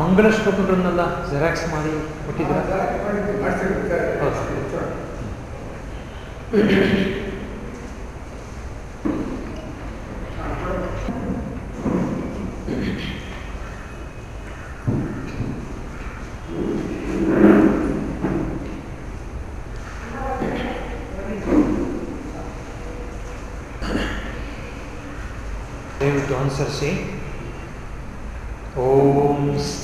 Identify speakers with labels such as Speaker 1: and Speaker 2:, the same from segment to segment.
Speaker 1: ಮಂಗಳ ಶ್ಲೋಕಗಳನ್ನೆಲ್ಲ ಜೆರಾಕ್ಸ್ ಮಾಡಿ ಕೊಟ್ಟಿದ್ದೀರಾ? ದಯವಿಟ್ಟು ಅನುಸರಿಸಿ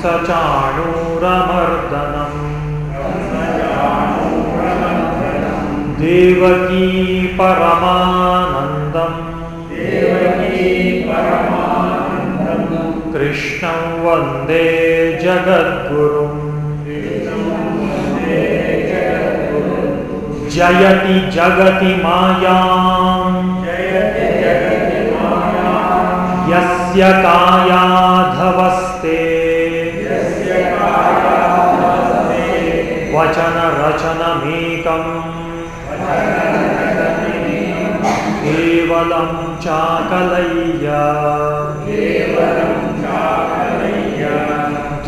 Speaker 1: कंसचाणूरमर्दनम् देवकी परमानन्दम्। कृष्णं वंदे जगद्गुरुम्। जयति जगति मायाम्। यस्य कायाधवस्ते केवलं चाकलय्य।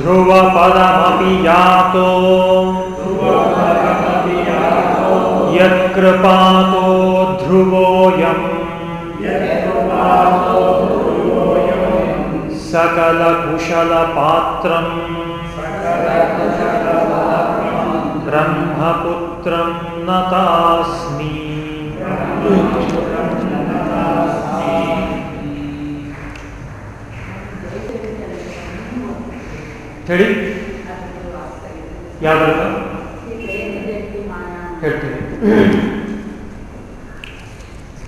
Speaker 1: ध्रुवपदमपि यातो। यत्कृपातो ध्रुवोऽयम् सकलकुशलपात्रम्। ब्रह्मपुत्रं नतास्मि। ಹೇಳಿ. ಯಾವ ಹೇಳ್ತೀನಿ.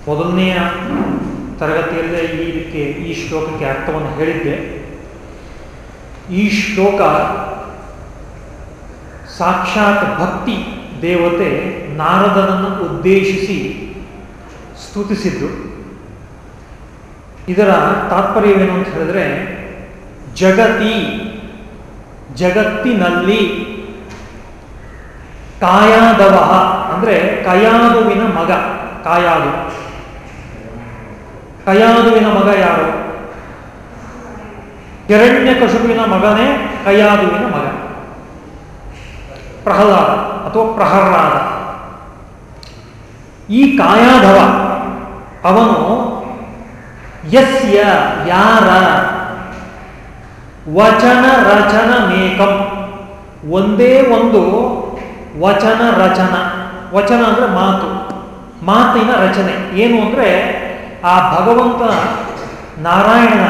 Speaker 1: ಮೊದಲನೆಯ ತರಗತಿಯಲ್ಲೇ ಈ ಇದಕ್ಕೆ, ಈ ಶ್ಲೋಕಕ್ಕೆ ಅರ್ಥವನ್ನು ಹೇಳಿದ್ದೆ. ಈ ಶ್ಲೋಕ ಸಾಕ್ಷಾತ್ ಭಕ್ತಿ ದೇವತೆ ನಾರದನನ್ನು ಉದ್ದೇಶಿಸಿ ಸ್ತುತಿಸಿದ್ದು. ಇದರ ತಾತ್ಪರ್ಯವೇನು ಅಂತ ಹೇಳಿದ್ರೆ, ಜಗತಿ ಜಗತ್ತಿನಲ್ಲಿ ಕಾಯಾದವ ಅಂದ್ರೆ ಕಯಾದುವಿನ ಮಗ, ಕಾಯಾದು. ಕಯಾದುವಿನ ಮಗ ಯಾರು? ಹಿರಣ್ಯಕಶುವಿನ ಮಗನೇ ಕಯಾದುವಿನ ಮಗ. ಪ್ರಹ್ಲಾದ ಅಥವಾ ಪ್ರಹರ್ಲಾದ ಈ ಕಾಯಾದವ, ಅವನು ಯಸ್ಯ ಯಾರ ವಚನ ರಚನ ಮೇಕಂ. ಒಂದೇ ಒಂದು ವಚನ ರಚನ. ವಚನ ಅಂದರೆ ಮಾತು. ಮಾತಿನ ರಚನೆ. ಏನು ಅಂದರೆ ಆ ಭಗವಂತ ನಾರಾಯಣನ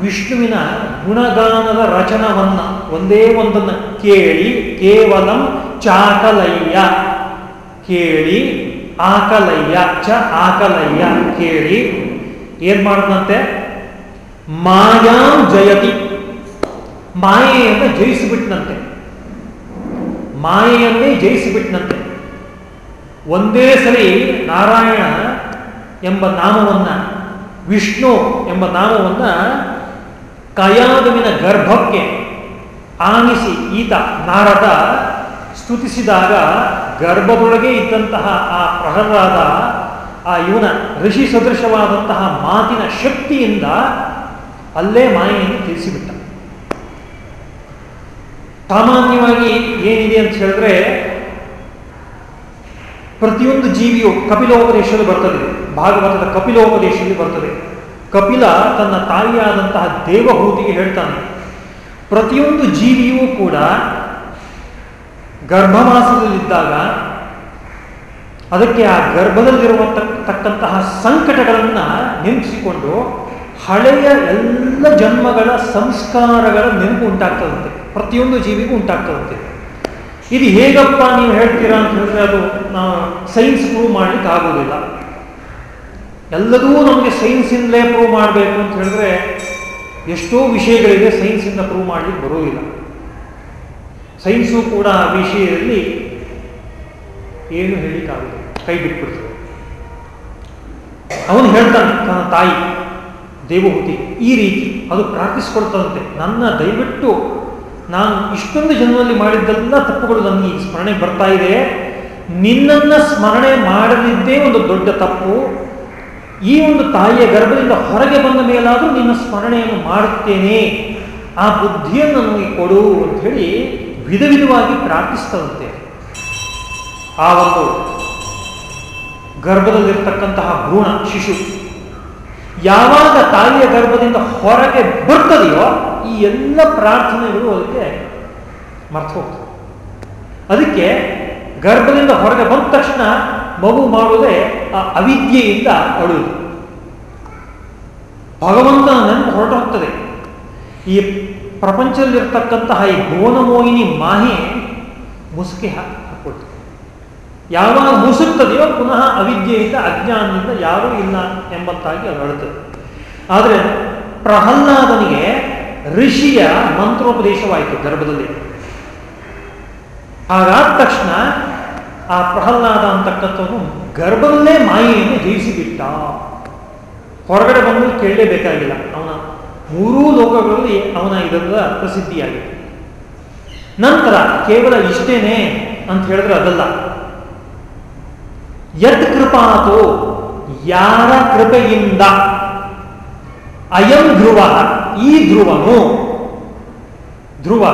Speaker 1: ವಿಷ್ಣುವಿನ ಗುಣಗಾನದ ರಚನವನ್ನು ಒಂದೇ ಒಂದನ್ನು ಕೇಳಿ ಕೇವಲ ಚಾಕಲಯ್ಯ. ಕೇಳಿ ಆಕಲಯ್ಯ. ಚ ಆಕಲಯ್ಯ. ಕೇಳಿ ಏನ್ ಮಾಡಿದಂತೆ ಮಾಯಾಂ ಜಯತಿ. ಮಾಯೆಯನ್ನು ಜಯಿಸಿಬಿಟ್ಟನಂತೆ ಮಾಯೆಯನ್ನೇ ಜಯಿಸಿಬಿಟ್ನಂತೆ. ಒಂದೇ ಸರಿ ನಾರಾಯಣ ಎಂಬ ನಾಮವನ್ನ, ವಿಷ್ಣು ಎಂಬ ನಾಮವನ್ನ ಕಯಾದುವಿನ ಗರ್ಭಕ್ಕೆ ಆನಿಸಿ ಈತ ನಾರದ ಸ್ತುತಿಸಿದಾಗ ಗರ್ಭದೊಳಗೆ ಇದ್ದಂತಹ ಆ ಪ್ರಹರಾದ ಆ ಇವನ ಋಷಿ ಸದೃಶವಾದಂತಹ ಮಾತಿನ ಶಕ್ತಿಯಿಂದ ಅಲ್ಲೇ ಮಾಯೆಯನ್ನು ತಿಳಿಸಿಬಿಟ್ಟ ಸಾಮಾನ್ಯವಾಗಿ ಏನಿದೆ ಅಂತ ಹೇಳಿದ್ರೆ, ಪ್ರತಿಯೊಂದು ಜೀವಿಯು ಕಪಿಲೋಪದೇಶದಲ್ಲಿ ಬರ್ತದೆ. ಭಾಗವತದ ಕಪಿಲೋಪದೇಶದಲ್ಲಿ ಬರ್ತದೆ. ಕಪಿಲ ತನ್ನ ತಾಯಿಯಾದಂತಹ ದೇವಹೂತಿಗೆ ಹೇಳ್ತಾನೆ. ಪ್ರತಿಯೊಂದು ಜೀವಿಯೂ ಕೂಡ ಗರ್ಭಮಾಸದಲ್ಲಿದ್ದಾಗ ಅದಕ್ಕೆ ಆ ಗರ್ಭದಲ್ಲಿರುವ ತಕ್ಕಂತಹ ಸಂಕಟಗಳನ್ನು ನೆನಪಿಸಿಕೊಂಡು ಹಳೆಯ ಎಲ್ಲ ಜನ್ಮಗಳ ಸಂಸ್ಕಾರಗಳ ನೆನಪು ಉಂಟಾಗ್ತದಂತೆ. ಪ್ರತಿಯೊಂದು ಜೀವಿಗೂ ಉಂಟಾಗ್ತದಂತೆ. ಇದು ಹೇಗಪ್ಪ ನೀವು ಹೇಳ್ತೀರಾ ಅಂತ ಹೇಳಿದ್ರೆ ಅದು ನಾವು ಸೈನ್ಸ್ ಪ್ರೂವ್ ಮಾಡಲಿಕ್ಕೆ ಆಗೋದಿಲ್ಲ. ಎಲ್ಲದೂ ನಮಗೆ ಸೈನ್ಸಿಂದಲೇ ಪ್ರೂವ್ ಮಾಡಬೇಕು ಅಂತ ಹೇಳಿದ್ರೆ ಎಷ್ಟೋ ವಿಷಯಗಳಿದೆ ಸೈನ್ಸಿಂದ ಪ್ರೂವ್ ಮಾಡಲಿಕ್ಕೆ ಬರೋದಿಲ್ಲ. ಸೈನ್ಸು ಕೂಡ ಆ ವಿಷಯದಲ್ಲಿ ಏನು ಹೇಳಲಿಕ್ಕಾಗುತ್ತೆ ಕೈ ಬಿಟ್ಬಿಡ್ತದೆ. ಅವನು ಹೇಳ್ತಾನೆ, ತನ್ನ ತಾಯಿ, ದೇವಹೂತಿ, ಈ ರೀತಿ ಅದು ಪ್ರಾರ್ಥಿಸ್ಕೊಳ್ತದಂತೆ. ನನ್ನ ದಯವಿಟ್ಟು ನಾನು ಇಷ್ಟೊಂದು ಜನ್ಮದಲ್ಲಿ ಮಾಡಿದ್ದೆಲ್ಲ ತಪ್ಪುಗಳು ನನಗೆ ಈ ಸ್ಮರಣೆ ಬರ್ತಾ ಇದೆ. ನಿನ್ನನ್ನು ಸ್ಮರಣೆ ಮಾಡದಿದ್ದೇ ಒಂದು ದೊಡ್ಡ ತಪ್ಪು. ಈ ಒಂದು ತಾಯಿಯ ಗರ್ಭದಿಂದ ಹೊರಗೆ ಬಂದ ಮೇಲಾದರೂ ನಿನ್ನ ಸ್ಮರಣೆಯನ್ನು ಮಾಡುತ್ತೇನೆ. ಆ ಬುದ್ಧಿಯನ್ನು ನನಗೆ ಕೊಡು ಅಂತ ಹೇಳಿ ವಿಧ ವಿಧವಾಗಿ ಪ್ರಾರ್ಥಿಸ್ತವಂತೆ ಆ ಒಂದು ಗರ್ಭದಲ್ಲಿರ್ತಕ್ಕಂತಹ ಭ್ರೂಣ ಶಿಶು ಯಾವಾಗ ತಾಯಿಯ ಗರ್ಭದಿಂದ ಹೊರಗೆ ಬರ್ತದೆಯೋ ಈ ಎಲ್ಲ ಪ್ರಾರ್ಥನೆಗಳು ಅದಕ್ಕೆ ಮರ್ತು ಹೋಗ್ತದೆ ಅದಕ್ಕೆ ಗರ್ಭದಿಂದ ಹೊರಗೆ ಬಂದ ತಕ್ಷಣ ಮಗು ಮಾಡುವುದೇ ಆ ಅವಿದ್ಯೆಯಿಂದ ಅಳುವುದು. ಭಗವಂತನ ನೆನಪು ಹೊರಟು ಹೋಗ್ತದೆ ಈ ಪ್ರಪಂಚದಲ್ಲಿರ್ತಕ್ಕಂತಹ ಈ ಭುವನಮೋಹಿನಿ ಮಾಹಿ ಮುಸುಕಿ ಹಾಕೊಳ್ತದೆ ಯಾವಾಗ ಮುಸುಕ್ತದೆಯೋ ಪುನಃ ಅವಿದ್ಯೆಯಿಂದ ಅಜ್ಞಾನದಿಂದ ಯಾರೂ ಇಲ್ಲ ಎಂಬಂತಾಗಿ ಅದು ಹೇಳುತ್ತದೆ ಆದರೆ ಪ್ರಹ್ಲಾದನಿಗೆ ಋಷಿಯ ಮಂತ್ರೋಪದೇಶವಾಯಿತು ಗರ್ಭದಲ್ಲಿ. ಹಾಗಾದ ತಕ್ಷಣ ಆ ಪ್ರಹ್ಲಾದ ಅಂತಕ್ಕಂಥವನು ಗರ್ಭದಲ್ಲೇ ಮಾಯೆಯನ್ನು ಜಯಿಸಿಬಿಟ್ಟ. ಹೊರಗಡೆ ಬಂದು ಕೇಳಲೇಬೇಕಾಗಿಲ್ಲ. ಅವನ ಮೂರೂ ಲೋಕಗಳಲ್ಲಿ ಅವನ ಇದರ ಪ್ರಸಿದ್ಧಿಯಾಗಿದೆ. ನಂತರ ಕೇವಲ ಇಷ್ಟೇನೆ ಅಂತ ಹೇಳಿದ್ರೆ ಅದಲ್ಲ. ಯತ್ ಕೃಪಾತು ಯಾರ ಕೃಪೆಯಿಂದ? ಅಯಂ ಧ್ರುವ. ಈ ಧ್ರುವನು ಧ್ರುವ.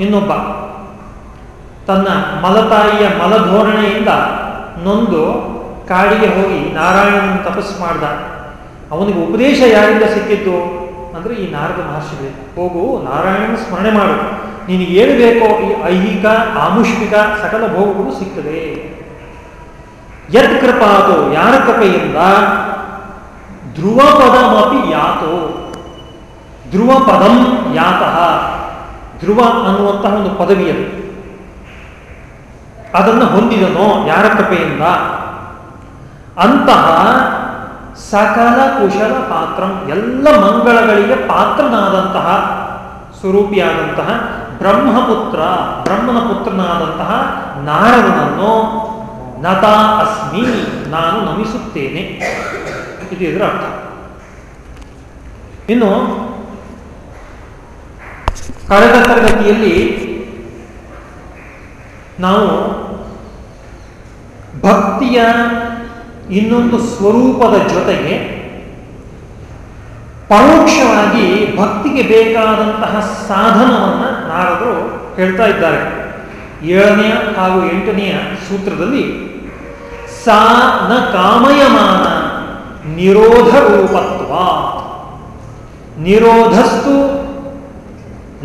Speaker 1: ಇನ್ನೊಬ್ಬ. ತನ್ನ ಮಲತಾಯಿಯ ಮಲಧೋರಣೆಯಿಂದ ನೊಂದು ಕಾಡಿಗೆ ಹೋಗಿ ನಾರಾಯಣನ ತಪಸ್ಸು ಮಾಡ್ದ. ಅವನಿಗೆ ಉಪದೇಶ ಯಾರಿಂದ ಸಿಕ್ಕಿತ್ತು ಅಂದ್ರೆ ಈ ನಾರದ ಮಹರ್ಷಿಗೆ. ಹೋಗು, ನಾರಾಯಣನ ಸ್ಮರಣೆ ಮಾಡು. ನಿನಗೇನು ಬೇಕೋ ಈ ಐಹಿಕ ಆಮುಷ್ಮಿಕ ಸಕಲ ಭೋಗಗಳು ಸಿಗ್ತದೆ. ಯತ್ ಕೃಪಾತೋ ಯಾರ ಕೃಪೆಯಿಂದ? ಧ್ರುವ ಪದಮಿ ಯಾತೋ. ಧ್ರುವ ಪದಂ ಯಾತಃ. ಧ್ರುವ ಅನ್ನುವಂತಹ ಒಂದು ಪದವಿಯದು ಅದನ್ನು ಹೊಂದಿದನೋ? ಯಾರ ಕೃಪೆಯಿಂದ? ಅಂತಹ ಸಕಲ ಕುಶಲ ಪಾತ್ರ, ಎಲ್ಲ ಮಂಗಳಗಳಿಗೆ ಪಾತ್ರನಾದಂತಹ, ಸ್ವರೂಪಿಯಾದಂತಹ ಬ್ರಹ್ಮಪುತ್ರ, ಬ್ರಹ್ಮನ ಪುತ್ರನಾದಂತಹ ನಾರದನನ್ನು ನತ ಅಸ್ಮಿ, ನಾನು ನಮಿಸುತ್ತೇನೆ ಇದು ಇದರ ಅರ್ಥ. ಇನ್ನು ಕಳೆದ ತರಗತಿಯಲ್ಲಿ ನಾವು ಭಕ್ತಿಯ ಇನ್ನೊಂದು ಸ್ವರೂಪದ ಜೊತೆಗೆ ಪರೋಕ್ಷವಾಗಿ ಭಕ್ತಿಗೆ ಬೇಕಾದಂತಹ ಸಾಧನವನ್ನು ನಾರದರು ಹೇಳ್ತಾ ಇದ್ದಾರೆ. ಏಳನೆಯ ಹಾಗೂ ಎಂಟನೆಯ ಸೂತ್ರದಲ್ಲಿ ಸಾ ನ ಕಾಮಯಮಾನ ನಿರೋಧ ರೂಪತ್ವ ನಿರೋಧಸ್ತು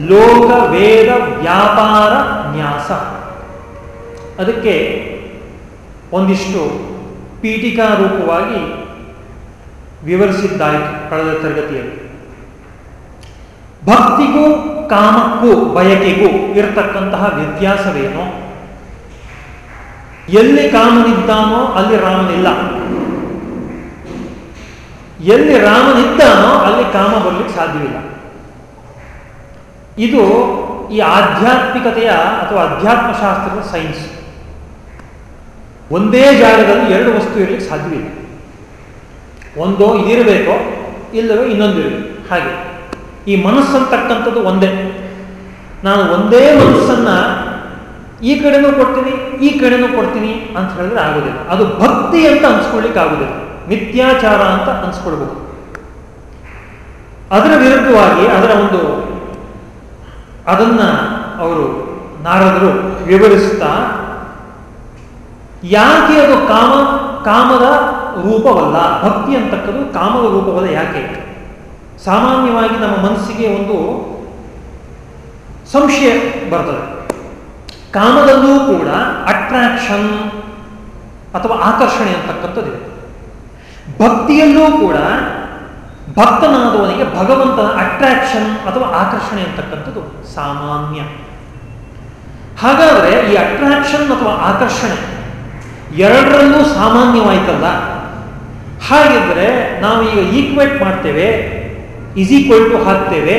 Speaker 1: ಲೋಕ ವೇದ ವ್ಯಾಪಾರ ನ್ಯಾಸ ಅದಕ್ಕೆ ಒಂದಿಷ್ಟು ಪೀಠಿಕಾ ರೂಪವಾಗಿ ವಿವರಿಸಿದ್ದಾಯಿತು ಕಳೆದ ತರಗತಿಯಲ್ಲಿ. ಭಕ್ತಿಗೂ ಕಾಮಕ್ಕೂ ಬಯಕೆಗೂ ಇರತಕ್ಕಂತಹ ವ್ಯತ್ಯಾಸವೇನು? ಎಲ್ಲಿ ಕಾಮನಿದ್ದಾನೋ ಅಲ್ಲಿ ರಾಮನಿಲ್ಲ ಎಲ್ಲಿ ರಾಮನಿದ್ದಾನೋ ಅಲ್ಲಿ ಕಾಮ ಬರಲಿಕ್ಕೆ ಸಾಧ್ಯವಿಲ್ಲ. ಇದು ಈ ಆಧ್ಯಾತ್ಮಿಕತೆಯ ಅಥವಾ ಅಧ್ಯಾತ್ಮಶಾಸ್ತ್ರದ ಸೈನ್ಸ್. ಒಂದೇ ಜಾಗದಲ್ಲಿ ಎರಡು ವಸ್ತು ಇರಲಿಕ್ಕೆ ಸಾಧ್ಯವಿಲ್ಲ. ಒಂದೋ ಇದಿರಬೇಕೋ, ಇಲ್ಲವೋ ಇನ್ನೊಂದು ಇರಬೇಕು ಹಾಗೆ. ಈ ಮನಸ್ಸಂತಕ್ಕಂಥದ್ದು ಒಂದೇ. ನಾನು ಒಂದೇ ಮನಸ್ಸನ್ನ ಈ ಕಡೆನೂ ಕೊಡ್ತೀನಿ, ಈ ಕಡೆನೂ ಕೊಡ್ತೀನಿ ಅಂತ ಹೇಳಿದ್ರೆ ಆಗೋದಿಲ್ಲ. ಅದು ಭಕ್ತಿ ಅಂತ ಅನ್ಸ್ಕೊಳ್ಲಿಕ್ಕೆ ಆಗೋದಿಲ್ಲ ಮಿಥ್ಯಾಚಾರ ಅಂತ ಅನ್ಸ್ಕೊಳ್ಬಹುದು ಅದರ ವಿರುದ್ಧವಾಗಿ ಅದರ ಒಂದು ಅದನ್ನ ಅವರು ನಾರದರು ವಿವರಿಸ್ತಾ, ಯಾಕೆ ಅದು ಕಾಮ, ಕಾಮದ ರೂಪವಲ್ಲ, ಭಕ್ತಿ ಅಂತಕ್ಕದ್ದು ಕಾಮದ ರೂಪವಲ್ಲ ಯಾಕೆ? ಸಾಮಾನ್ಯವಾಗಿ ನಮ್ಮ ಮನಸ್ಸಿಗೆ ಒಂದು ಸಂಶಯ ಬರ್ತದೆ. ಕಾಮದಲ್ಲೂ ಕೂಡ ಅಟ್ರಾಕ್ಷನ್ ಅಥವಾ ಆಕರ್ಷಣೆ ಅಂತಕ್ಕಂಥದ್ದಿದೆ ಭಕ್ತಿಯಲ್ಲೂ ಕೂಡ ಭಕ್ತನಾದವನಿಗೆ ಭಗವಂತನ ಅಟ್ರಾಕ್ಷನ್ ಅಥವಾ ಆಕರ್ಷಣೆ ಅಂತಕ್ಕಂಥದ್ದು ಸಾಮಾನ್ಯ. ಹಾಗಾದರೆ ಈ ಅಟ್ರಾಕ್ಷನ್ ಅಥವಾ ಆಕರ್ಷಣೆ ಎರಡರಲ್ಲೂ ಸಾಮಾನ್ಯವಾಯ್ತಲ್ಲ? ಹಾಗಿದ್ರೆ ನಾವು ಈಗ ಈಕ್ವೇಟ್ ಮಾಡ್ತೇವೆ ಈಕ್ವಲ್ ಟು ಹಾಕ್ತೇವೆ,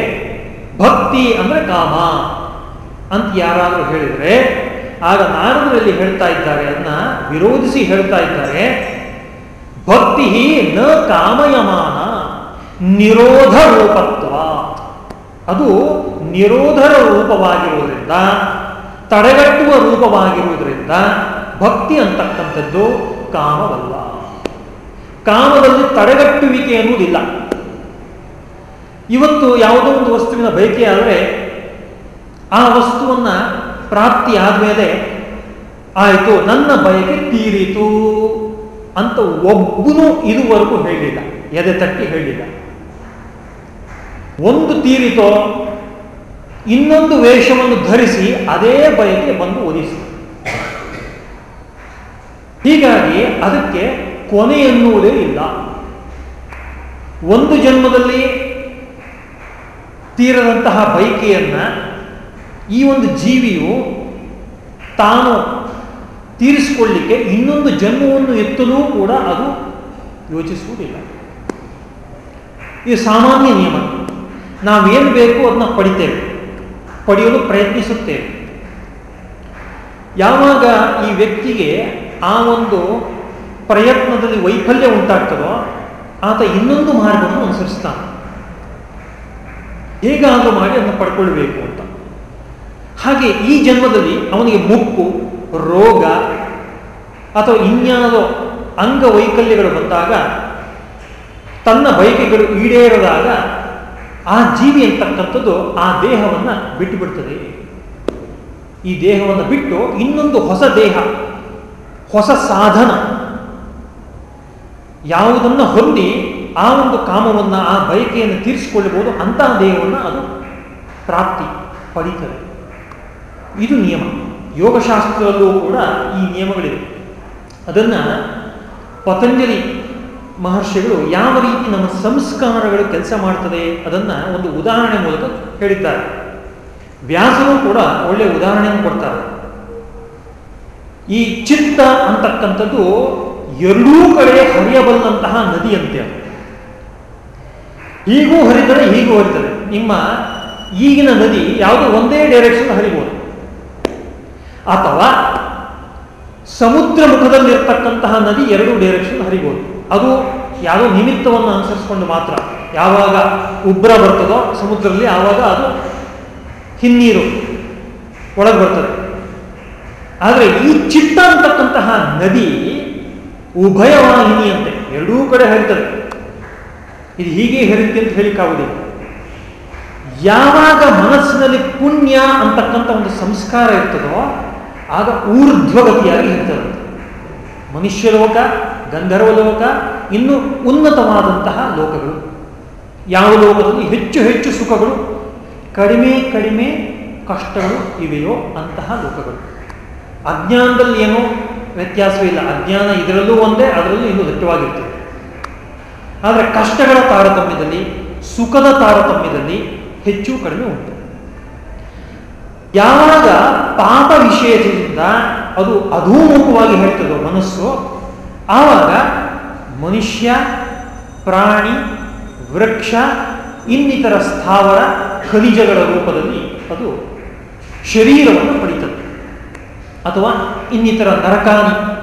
Speaker 1: ಭಕ್ತಿ ಅಂದರೆ ಕಾಮ. ಅಂತ ಯಾರಾದರೂ ಹೇಳಿದರೆ, ಆಗ ನಾರದರಲ್ಲಿ ಹೇಳ್ತಾ ಇದ್ದಾರೆ, ಅದನ್ನ ವಿರೋಧಿಸಿ ಹೇಳ್ತಾ ಇದ್ದಾರೆ ಭಕ್ತಿ ನ ಕಾಮಯಮಾನ ನಿರೋಧ ರೂಪತ್ವ. ಅದು ನಿರೋಧರ ರೂಪವಾಗಿರುವುದರಿಂದ, ತಡೆಗಟ್ಟುವ ರೂಪವಾಗಿರುವುದರಿಂದ ಭಕ್ತಿ ಅಂತಕ್ಕಂಥದ್ದು ಕಾಮವಲ್ಲ. ಕಾಮದಲ್ಲಿ ತಡೆಗಟ್ಟುವಿಕೆ ಅನ್ನುವುದಿಲ್ಲ. ಇವತ್ತು ಯಾವುದೋ ಒಂದು ವಸ್ತುವಿನ ಬಯಕೆ ಆದರೆ ಆ ವಸ್ತುವನ್ನ ಪ್ರಾಪ್ತಿ ಆದಮೇಲೆ ಆಯಿತು, ನನ್ನ ಬಯಕೆ ತೀರಿತು ಅಂತ ಒಬ್ಬನು ಇದುವರೆಗೂ ಹೇಳಿಲ್ಲ, ಎದೆ ತಟ್ಟಿ ಹೇಳಿಲ್ಲ. ಒಂದು ತೀರಿತೋ, ಇನ್ನೊಂದು ವೇಷವನ್ನು ಧರಿಸಿ ಅದೇ ಬಯಕೆ ಬಂದು ಒದಿಸಿ ಹೀಗಾಗಿ ಅದಕ್ಕೆ ಕೊನೆ ಎನ್ನುವುದೇ ಇಲ್ಲ. ಒಂದು ಜನ್ಮದಲ್ಲಿ ತೀರದಂತಹ ಬೈಕೆಯನ್ನ ಈ ಒಂದು ಜೀವಿಯು ತಾನು ತೀರಿಸಿಕೊಳ್ಳಿಕ್ಕೆ ಇನ್ನೊಂದು ಜನ್ಮವನ್ನು ಎತ್ತಲೂ ಕೂಡ ಅದು ಯೋಚಿಸುವುದಿಲ್ಲ. ಇದು ಸಾಮಾನ್ಯ ನಿಯಮ, ನಾವೇನು ಬೇಕು ಅದನ್ನ ಪಡಿತೇವೆ, ಪಡೆಯಲು ಪ್ರಯತ್ನಿಸುತ್ತೇವೆ. ಯಾವಾಗ ಈ ವ್ಯಕ್ತಿಗೆ ಆ ಒಂದು ಪ್ರಯತ್ನದಲ್ಲಿ ವೈಫಲ್ಯ ಉಂಟಾಗ್ತದೋ ಆತ ಇನ್ನೊಂದು ಮಾರ್ಗವನ್ನು ಅನುಸರಿಸ್ತಾನೆ. ಹೇಗಾದರೂ ಮಾಡಿ ಅದನ್ನು ಪಡ್ಕೊಳ್ಬೇಕು. ಹಾಗೆ ಈ ಜನ್ಮದಲ್ಲಿ ಅವನಿಗೆ ಮುಪ್ಪು ರೋಗ ಅಥವಾ ಇನ್ಯಾವುದೋ ಅಂಗವೈಕಲ್ಯಗಳು ಬಂದಾಗ, ತನ್ನ ಬಯಕೆಗಳು ಈಡೇರದಾಗ ಆ ಜೀವಿ ಅಂತಕ್ಕಂಥದ್ದು ಆ ದೇಹವನ್ನು ಬಿಟ್ಟು ಬಿಡ್ತದೆ. ಈ ದೇಹವನ್ನು ಬಿಟ್ಟು ಇನ್ನೊಂದು ಹೊಸ ದೇಹ, ಹೊಸ ಸಾಧನ ಯಾವುದನ್ನು ಹೊಂದಿ ಆ ಒಂದು ಕಾಮವನ್ನು, ಆ ಬಯಕೆಯನ್ನು ತೀರಿಸಿಕೊಳ್ಳಬಹುದು ಅಂತಹ ದೇಹವನ್ನು ಅದು ಪ್ರಾಪ್ತಿ ಪಡೀತದೆ. ಇದು ನಿಯಮ. ಯೋಗಶಾಸ್ತ್ರದಲ್ಲೂ ಕೂಡ ಈ ನಿಯಮಗಳಿವೆ. ಅದನ್ನು ಪತಂಜಲಿ ಮಹರ್ಷಿಗಳು ಯಾವ ರೀತಿ ನಮ್ಮ ಸಂಸ್ಕಾರಗಳು ಕೆಲಸ ಮಾಡ್ತದೆ ಅದನ್ನು ಒಂದು ಉದಾಹರಣೆ ಮೂಲಕ ಹೇಳಿದ್ದಾರೆ. ವ್ಯಾಸರು ಕೂಡ ಒಳ್ಳೆಯ ಉದಾಹರಣೆಯನ್ನು ಕೊಡ್ತಾರೆ. ಈ ಚಿತ್ತ ಅಂತಕ್ಕಂಥದ್ದು ಎರಡೂ ಕಡೆ ಹರಿಯಬಲ್ಲಂತಹ ನದಿಯಂತೆ ಹೀಗೂ ಹರಿದರೆ ಹೀಗೂ ಹರಿತದೆ. ನಿಮ್ಮ ಈಗಿನ ನದಿ ಯಾವುದೋ ಒಂದೇ ಡೈರೆಕ್ಷನ್ ಹರಿಬೋದು. ಅಥವಾ ಸಮುದ್ರ ಮುಖದಲ್ಲಿರ್ತಕ್ಕಂತಹ ನದಿ ಎರಡು ಡೈರೆಕ್ಷನ್ ಹರಿಬೋದು. ಅದು ಯಾವುದೋ ನಿಮಿತ್ತವನ್ನು ಅನುಸರಿಸಿಕೊಂಡು ಮಾತ್ರ. ಯಾವಾಗ ಉಬ್ರ ಬರ್ತದೋ ಸಮುದ್ರದಲ್ಲಿ ಆವಾಗ ಅದು ಹಿನ್ನೀರು ಒಳಗೆ ಬರ್ತದೆ. ಆದರೆ ಈ ಚಿತ್ತ ಅಂತಕ್ಕಂತಹ ನದಿ ಉಭಯವಾಹಿನಿಯಂತೆ ಎರಡೂ ಕಡೆ ಹರಿತದೆ. ಇದು ಹೀಗೆ ಹರಿತೆ ಅಂತ ಹೇಳಿಕ್ಕಾಗುವುದಿಲ್ಲ ಯಾವಾಗ ಮನಸ್ಸಿನಲ್ಲಿ ಪುಣ್ಯ ಅಂತಕ್ಕಂಥ ಒಂದು ಸಂಸ್ಕಾರ ಇರ್ತದೋ ಆಗ ಊರ್ಧ್ವಗತಿಯಾಗಿ ಇರ್ತದೆ. ಮನುಷ್ಯ ಲೋಕ, ಗಂಧರ್ವ ಲೋಕ, ಇನ್ನು ಉನ್ನತವಾದಂತಹ ಲೋಕಗಳು. ಯಾವ ಲೋಕದಲ್ಲಿ ಹೆಚ್ಚು ಹೆಚ್ಚು ಸುಖಗಳು, ಕಡಿಮೆ ಕಡಿಮೆ ಕಷ್ಟಗಳು ಇವೆಯೋ ಅಂತಹ ಲೋಕಗಳು. ಅಜ್ಞಾನದಲ್ಲಿ ಏನೋ ವ್ಯತ್ಯಾಸವಿಲ್ಲ ಅಜ್ಞಾನ ಇದರಲ್ಲೂ ಒಂದೇ, ಅದರಲ್ಲೂ ಇನ್ನೂ ದಟ್ಟವಾಗಿರ್ತದೆ. ಆದರೆ ಕಷ್ಟಗಳ ತಾರತಮ್ಯದಲ್ಲಿ, ಸುಖದ ತಾರತಮ್ಯದಲ್ಲಿ ಹೆಚ್ಚು ಕಡಿಮೆ ಉಂಟು. ಯಾವಾಗ ಪಾಪ ವಿಷಯದಿಂದ ಅದು ಅಧೋಮುಖವಾಗಿ ಹೇಳ್ತದೋ ಮನಸ್ಸು, ಆವಾಗ ಮನುಷ್ಯ, ಪ್ರಾಣಿ, ವೃಕ್ಷ, ಇನ್ನಿತರ ಸ್ಥಾವರ, ಖನಿಜಗಳ ರೂಪದಲ್ಲಿ ಅದು ಶರೀರವನ್ನು ಪಡಿತದೆ. ಅಥವಾ ಇನ್ನಿತರ ನರಕಾದಿ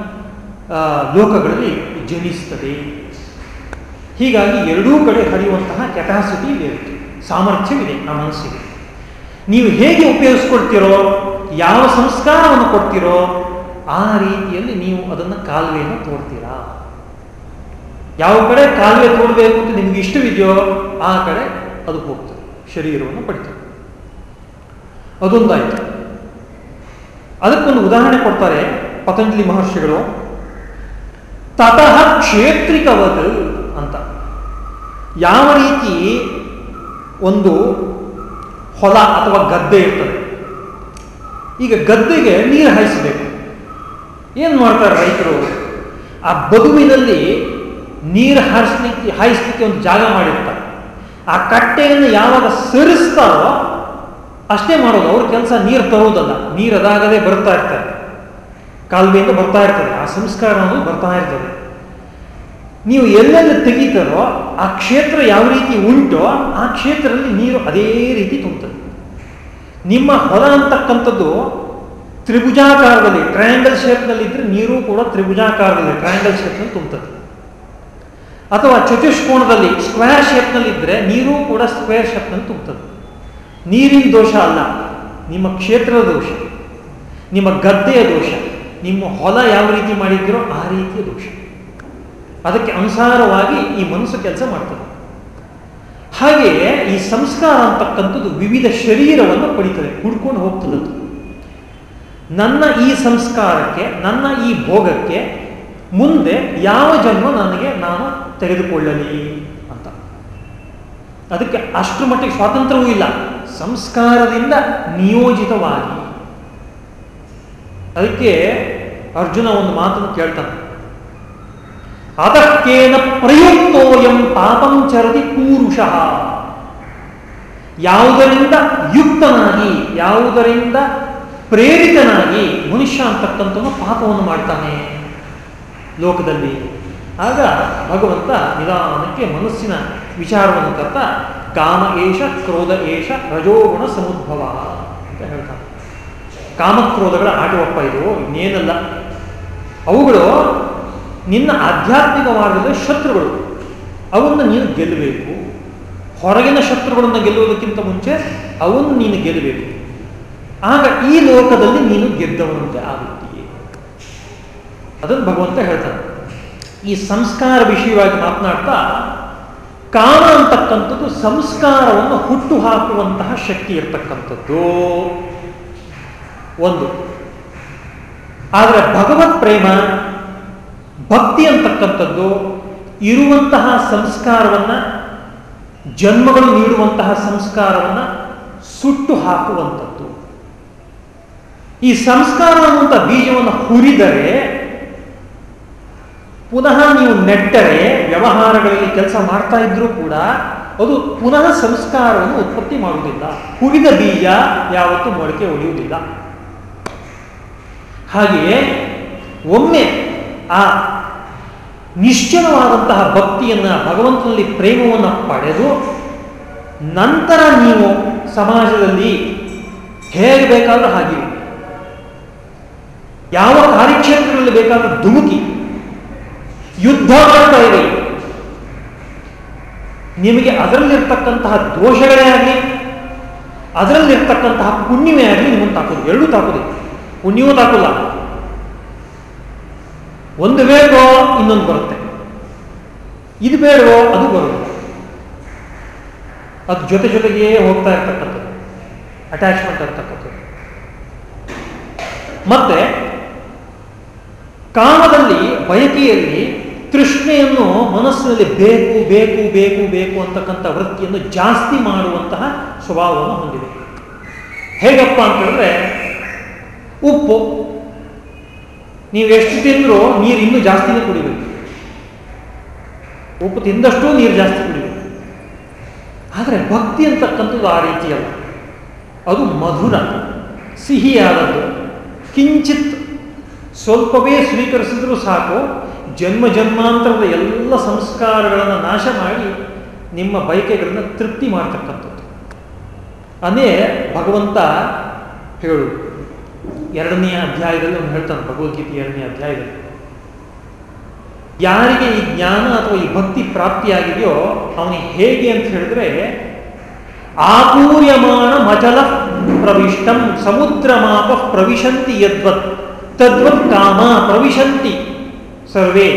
Speaker 1: ಲೋಕಗಳಲ್ಲಿ ಜನಿಸ್ತದೆ. ಹೀಗಾಗಿ ಎರಡೂ ಕಡೆ ಹರಿಯುವಂತಹ ಕೆಪಾಸಿಟಿ ಇದೆ. ಸಾಮರ್ಥ್ಯವಿದೆ ಆ ಮನಸ್ಸಿಗೆ. ನೀವು ಹೇಗೆ ಉಪಯೋಗಿಸ್ಕೊಳ್ತೀರೋ, ಯಾವ ಸಂಸ್ಕಾರವನ್ನು ಕೊಡ್ತೀರೋ, ಆ ರೀತಿಯಲ್ಲಿ ನೀವು ಅದನ್ನು ಕಾಲುವೆಯನ್ನು ತೋಡ್ತೀರಾ? ಯಾವ ಕಡೆ ಕಾಲುವೆ ತೋಡಬೇಕು ಅಂತ ನಿಮ್ಗೆ ಇಷ್ಟವಿದೆಯೋ, ಆ ಕಡೆ ಅದು ಹೋಗ್ತದೆ, ಶರೀರವನ್ನು ಪಡಿತದೆ. ಅದೊಂದಾಯಿತು. ಅದಕ್ಕೊಂದು ಉದಾಹರಣೆ ಕೊಡ್ತಾರೆ ಪತಂಜಲಿ ಮಹರ್ಷಿಗಳು. ತತಃ ಕ್ಷೇತ್ರಿಕವದ ಅಂತ. ಯಾವ ರೀತಿ ಒಂದು ಹೊಲ ಅಥವಾ ಗದ್ದೆ ಇರ್ತದೆ. ಈಗ ಗದ್ದೆಗೆ ನೀರು ಹಾಯಿಸಬೇಕು. ಏನು ಮಾಡ್ತಾರೆ ರೈತರು? ಆ ಬದುವಿನಲ್ಲಿ ನೀರು ಹಾರಿಸ್ಲಿಕ್ಕೆ ಹಾಯಿಸ್ಲಿಕ್ಕೆ ಒಂದು ಜಾಗ ಮಾಡಿರ್ತಾರೆ. ಆ ಕಟ್ಟೆಯನ್ನು ಯಾವಾಗ ಸರಿಸ್ತಾರೋ ಅಷ್ಟೇ ಮಾಡೋದು. ಅವ್ರ ಕೆಲಸ ನೀರು ತರುವುದಲ್ಲ. ನೀರು ಅದಾಗದೇ ಬರ್ತಾ ಇರ್ತಾರೆ ಕಾಲುವೆಯಿಂದ ಬರ್ತಾ ಇರ್ತದೆ. ಆ ಸಂಸ್ಕಾರ ಅನ್ನೋದು ಬರ್ತಾ ಇರ್ತದೆ. ನೀವು ಎಲ್ಲೆಲ್ಲಿ ತೆಗಿತಾರೋ ಆ ಕ್ಷೇತ್ರ ಯಾವ ರೀತಿ ಉಂಟೋ ಆ ಕ್ಷೇತ್ರದಲ್ಲಿ ನೀರು ಅದೇ ರೀತಿ ತುಂಬುತ್ತದೆ ನಿಮ್ಮ ಹೊಲ ಅಂತಕ್ಕಂಥದ್ದು ತ್ರಿಭುಜಾಕಾರದಲ್ಲಿ ಟ್ರಯಾಂಗಲ್ ಶೇಪ್ನಲ್ಲಿ ಇದ್ರೆ ನೀರು ಕೂಡ ತ್ರಿಭುಜಾಕಾರದಲ್ಲಿ ಟ್ರಯಾಂಗಲ್ ಶೇಪ್ನಲ್ಲಿ ತುಂಬುತ್ತದೆ ಅಥವಾ ಚತುಷ್ಕೋಣದಲ್ಲಿ ಸ್ಕ್ವೇರ್ ಶೇಪ್ನಲ್ಲಿ ಇದ್ರೆ ನೀರು ಕೂಡ ಸ್ಕ್ವೇರ್ ಶೇಪ್ನಲ್ಲಿ ತುಂಬುತ್ತದೆ ನೀರಿನ ದೋಷ ಅಲ್ಲ, ನಿಮ್ಮ ಕ್ಷೇತ್ರದ ದೋಷ, ನಿಮ್ಮ ಗದ್ದೆಯ ದೋಷ, ನಿಮ್ಮ ಹೊಲ ಯಾವ ರೀತಿ ಮಾಡಿದ್ರೋ ಆ ರೀತಿಯ ದೋಷ. ಅದಕ್ಕೆ ಅನುಸಾರವಾಗಿ ಈ ಮನಸ್ಸು ಕೆಲಸ ಮಾಡ್ತದೆ. ಹಾಗೆಯೇ ಈ ಸಂಸ್ಕಾರ ಅಂತಕ್ಕಂಥದ್ದು ವಿವಿಧ ಶರೀರವನ್ನು ಪಡಿತದೆ ಕುಡ್ಕೊಂಡು ಹೋಗ್ತದದ್ದು ನನ್ನ ಈ ಸಂಸ್ಕಾರಕ್ಕೆ, ನನ್ನ ಈ ಭೋಗಕ್ಕೆ ಮುಂದೆ ಯಾವ ಜನ್ಮ ನನಗೆ ನಾನು ತೆಗೆದುಕೊಳ್ಳಲಿ ಅಂತ. ಅದಕ್ಕೆ ಅಷ್ಟರ ಮಟ್ಟಿಗೆ ಸ್ವಾತಂತ್ರ್ಯವೂ ಇಲ್ಲ. ಸಂಸ್ಕಾರದಿಂದ ನಿಯೋಜಿತವಾಗಿ. ಅದಕ್ಕೆ ಅರ್ಜುನ ಒಂದು ಮಾತನ್ನು ಕೇಳ್ತಾನೆ. ಅದಕ್ಕೇನ ಪ್ರಯುಕ್ತೋಯಂ ಪಾಪಂ ಚರತಿ ಪೂರುಷಃ. ಯಾವುದರಿಂದ ಯುಕ್ತನಾಗಿ, ಯಾವುದರಿಂದ ಪ್ರೇರಿತನಾಗಿ ಮನುಷ್ಯ ಅಂತಕ್ಕಂಥವನು ಪಾಪವನ್ನು ಮಾಡ್ತಾನೆ. ಲೋಕದಲ್ಲಿ. ಆಗ ಭಗವಂತ ನಿಧಾನಕ್ಕೆ ಮನಸ್ಸಿನ ವಿಚಾರವನ್ನು ತರ್ತ, ಕಾಮ ಏಷ ಕ್ರೋಧ ಏಷ ರಜೋಗುಣ ಸಮುದ್ಭವ ಅಂತ ಹೇಳ್ತಾನೆ. ಕಾಮಕ್ರೋಧಗಳ ಆಟವಪ್ಪ ಇದು, ಇನ್ನೇನಲ್ಲ. ಅವುಗಳು ನಿನ್ನ ಆಧ್ಯಾತ್ಮಿಕ ಶತ್ರುಗಳು. ಅವನ್ನು ನೀನು ಗೆಲ್ಲಬೇಕು. ಹೊರಗಿನ ಶತ್ರುಗಳನ್ನು ಗೆಲ್ಲುವುದಕ್ಕಿಂತ ಮುಂಚೆ ಅವನ್ನು ನೀನು ಗೆಲ್ಲಬೇಕು. ಆಗ ಈ ಲೋಕದಲ್ಲಿ ನೀನು ಗೆದ್ದವನಂತೆ ಆಗುತ್ತೀಯೇ. ಅದನ್ನು ಭಗವಂತ ಹೇಳ್ತಾನೆ. ಈ ಸಂಸ್ಕಾರ ವಿಷಯವಾಗಿ ಮಾತನಾಡ್ತಾ, ಕಾಮ ಅಂತಕ್ಕಂಥದ್ದು ಸಂಸ್ಕಾರವನ್ನು ಹುಟ್ಟು ಹಾಕುವಂತಹ ಶಕ್ತಿ ಇರತಕ್ಕಂಥದ್ದು. ಒಂದು. ಆದರೆ ಭಗವತ್ ಪ್ರೇಮ ಭಕ್ತಿ ಅಂತಕ್ಕಂಥದ್ದು ಇರುವಂತಹ ಸಂಸ್ಕಾರವನ್ನ, ಜನ್ಮಗಳು ನೀಡುವಂತಹ ಸಂಸ್ಕಾರವನ್ನ ಸುಟ್ಟು ಹಾಕುವಂಥದ್ದು. ಈ ಸಂಸ್ಕಾರ ಅನ್ನುವಂಥ ಬೀಜವನ್ನು ಹುರಿದರೆ, ಪುನಃ ನೀವು ನೆಟ್ಟರೆ, ವ್ಯವಹಾರಗಳಲ್ಲಿ ಕೆಲಸ ಮಾಡ್ತಾ ಇದ್ರೂ ಕೂಡ ಅದು ಪುನಃ ಸಂಸ್ಕಾರವನ್ನು ಉತ್ಪತ್ತಿ ಮಾಡುವುದಿಲ್ಲ. ಹುರಿದ ಬೀಜ ಯಾವತ್ತೂ ಮೊಳಕೆ ಒಡೆಯುವುದಿಲ್ಲ. ಹಾಗೆಯೇ ಒಮ್ಮೆ ಆ ನಿಶ್ಚಲವಾದಂತಹ ಭಕ್ತಿಯನ್ನು ಭಗವಂತನಲ್ಲಿ ಪ್ರೇಮವನ್ನು ಪಡೆದು ನಂತರ ನೀವು ಸಮಾಜದಲ್ಲಿ ಹೇಗೆ ಬೇಕಾದರೂ ಹಾಗೆ. ಯಾವ ಕಾರ್ಯಕ್ಷೇತ್ರಗಳಲ್ಲಿ ಬೇಕಾದರೂ ಧುಮುಕಿ. ಯುದ್ಧ ಮಾಡ್ತಾ ಇರಿ. ನಿಮಗೆ ಅದರಲ್ಲಿರ್ತಕ್ಕಂತಹ ದೋಷಗಳೇ ಆಗಲಿ, ಅದರಲ್ಲಿರ್ತಕ್ಕಂತಹ ಪುಣ್ಯವೇ ಆಗಲಿ ನಿಮ್ಮನ್ನು ತಾಕೋದು. ಎರಡೂ ತಾಕೋದು. ಪುಣ್ಯವೂ ತಾಕೋಲ್ಲ. ಒಂದು ಬೇಕೋ ಇನ್ನೊಂದು ಬರುತ್ತೆ. ಇದು ಬೇಡವೋ ಅದು ಬರುತ್ತೆ. ಅದು ಜೊತೆ ಜೊತೆಗೆ ಹೋಗ್ತಾ ಇರ್ತಕ್ಕಂಥದ್ದು. ಅಟ್ಯಾಚ್ಮೆಂಟ್ ಇರ್ತಕ್ಕಂಥದ್ದು. ಮತ್ತೆ, ಕಾಮದಲ್ಲಿ, ಬಯಕೆಯಲ್ಲಿ ತೃಷ್ಣೆಯನ್ನು ಮನಸ್ಸಿನಲ್ಲಿ ಬೇಕು ಬೇಕು ಬೇಕು ಬೇಕು ಅಂತಕ್ಕಂಥ ವೃತ್ತಿಯನ್ನು ಜಾಸ್ತಿ ಮಾಡುವಂತಹ ಸ್ವಭಾವವನ್ನು ಹೊಂದಿದೆ. ಹೇಗಪ್ಪ ಅಂತ ಹೇಳಿದ್ರೆ, ಉಪ್ಪು ನೀವು ಎಷ್ಟು ತಿಂದರೂ ನೀರು ಇನ್ನೂ ಜಾಸ್ತಿನೇ ಕುಡಿಬೇಕು. ಉಪ್ಪು ತಿಂದಷ್ಟು ನೀರು ಜಾಸ್ತಿ ಕುಡಿಬೇಕು. ಆದರೆ ಭಕ್ತಿ ಅಂತಕ್ಕಂಥದ್ದು ಆ ರೀತಿಯಲ್ಲ ಅದು ಮಧುರ, ಸಿಹಿಯಾದದ್ದು. ಕಿಂಚಿತ್ ಸ್ವಲ್ಪವೇ ಸ್ವೀಕರಿಸಿದ್ರೂ ಸಾಕು, ಜನ್ಮ ಜನ್ಮಾಂತರದ ಎಲ್ಲ ಸಂಸ್ಕಾರಗಳನ್ನು ನಾಶ ಮಾಡಿ ನಿಮ್ಮ ಬಯಕೆಗಳನ್ನು ತೃಪ್ತಿ ಮಾಡ್ತಕ್ಕಂಥದ್ದು. ಅದೇ ಭಗವಂತ ಹೇಳು ಎರಡನೆಯ ಅಧ್ಯಾಯದಲ್ಲಿ ಅವನು ಹೇಳ್ತಾನೆ, ಭಗವದ್ಗೀತೆ ಎರಡನೇ ಅಧ್ಯಾಯದಲ್ಲಿ. ಯಾರಿಗೆ ಈ ಜ್ಞಾನ ಅಥವಾ ಈ ಭಕ್ತಿ ಪ್ರಾಪ್ತಿಯಾಗಿದೆಯೋ ಅವನಿಗೆ ಹೇಗೆ ಅಂತ ಹೇಳಿದ್ರೆ, ಆಪೂರ್ಯಮಾನ ಮಚಲ ಪ್ರವಿಷ್ಟಂ ಸಮುದ್ರ ಮಾಪ ಪ್ರವಿಶಂತಿ ಯದ್ವತ್, ತದ್ವತ್ ಕಾಮ ಪ್ರವಿಶಂತಿ ಸರ್ವೇ,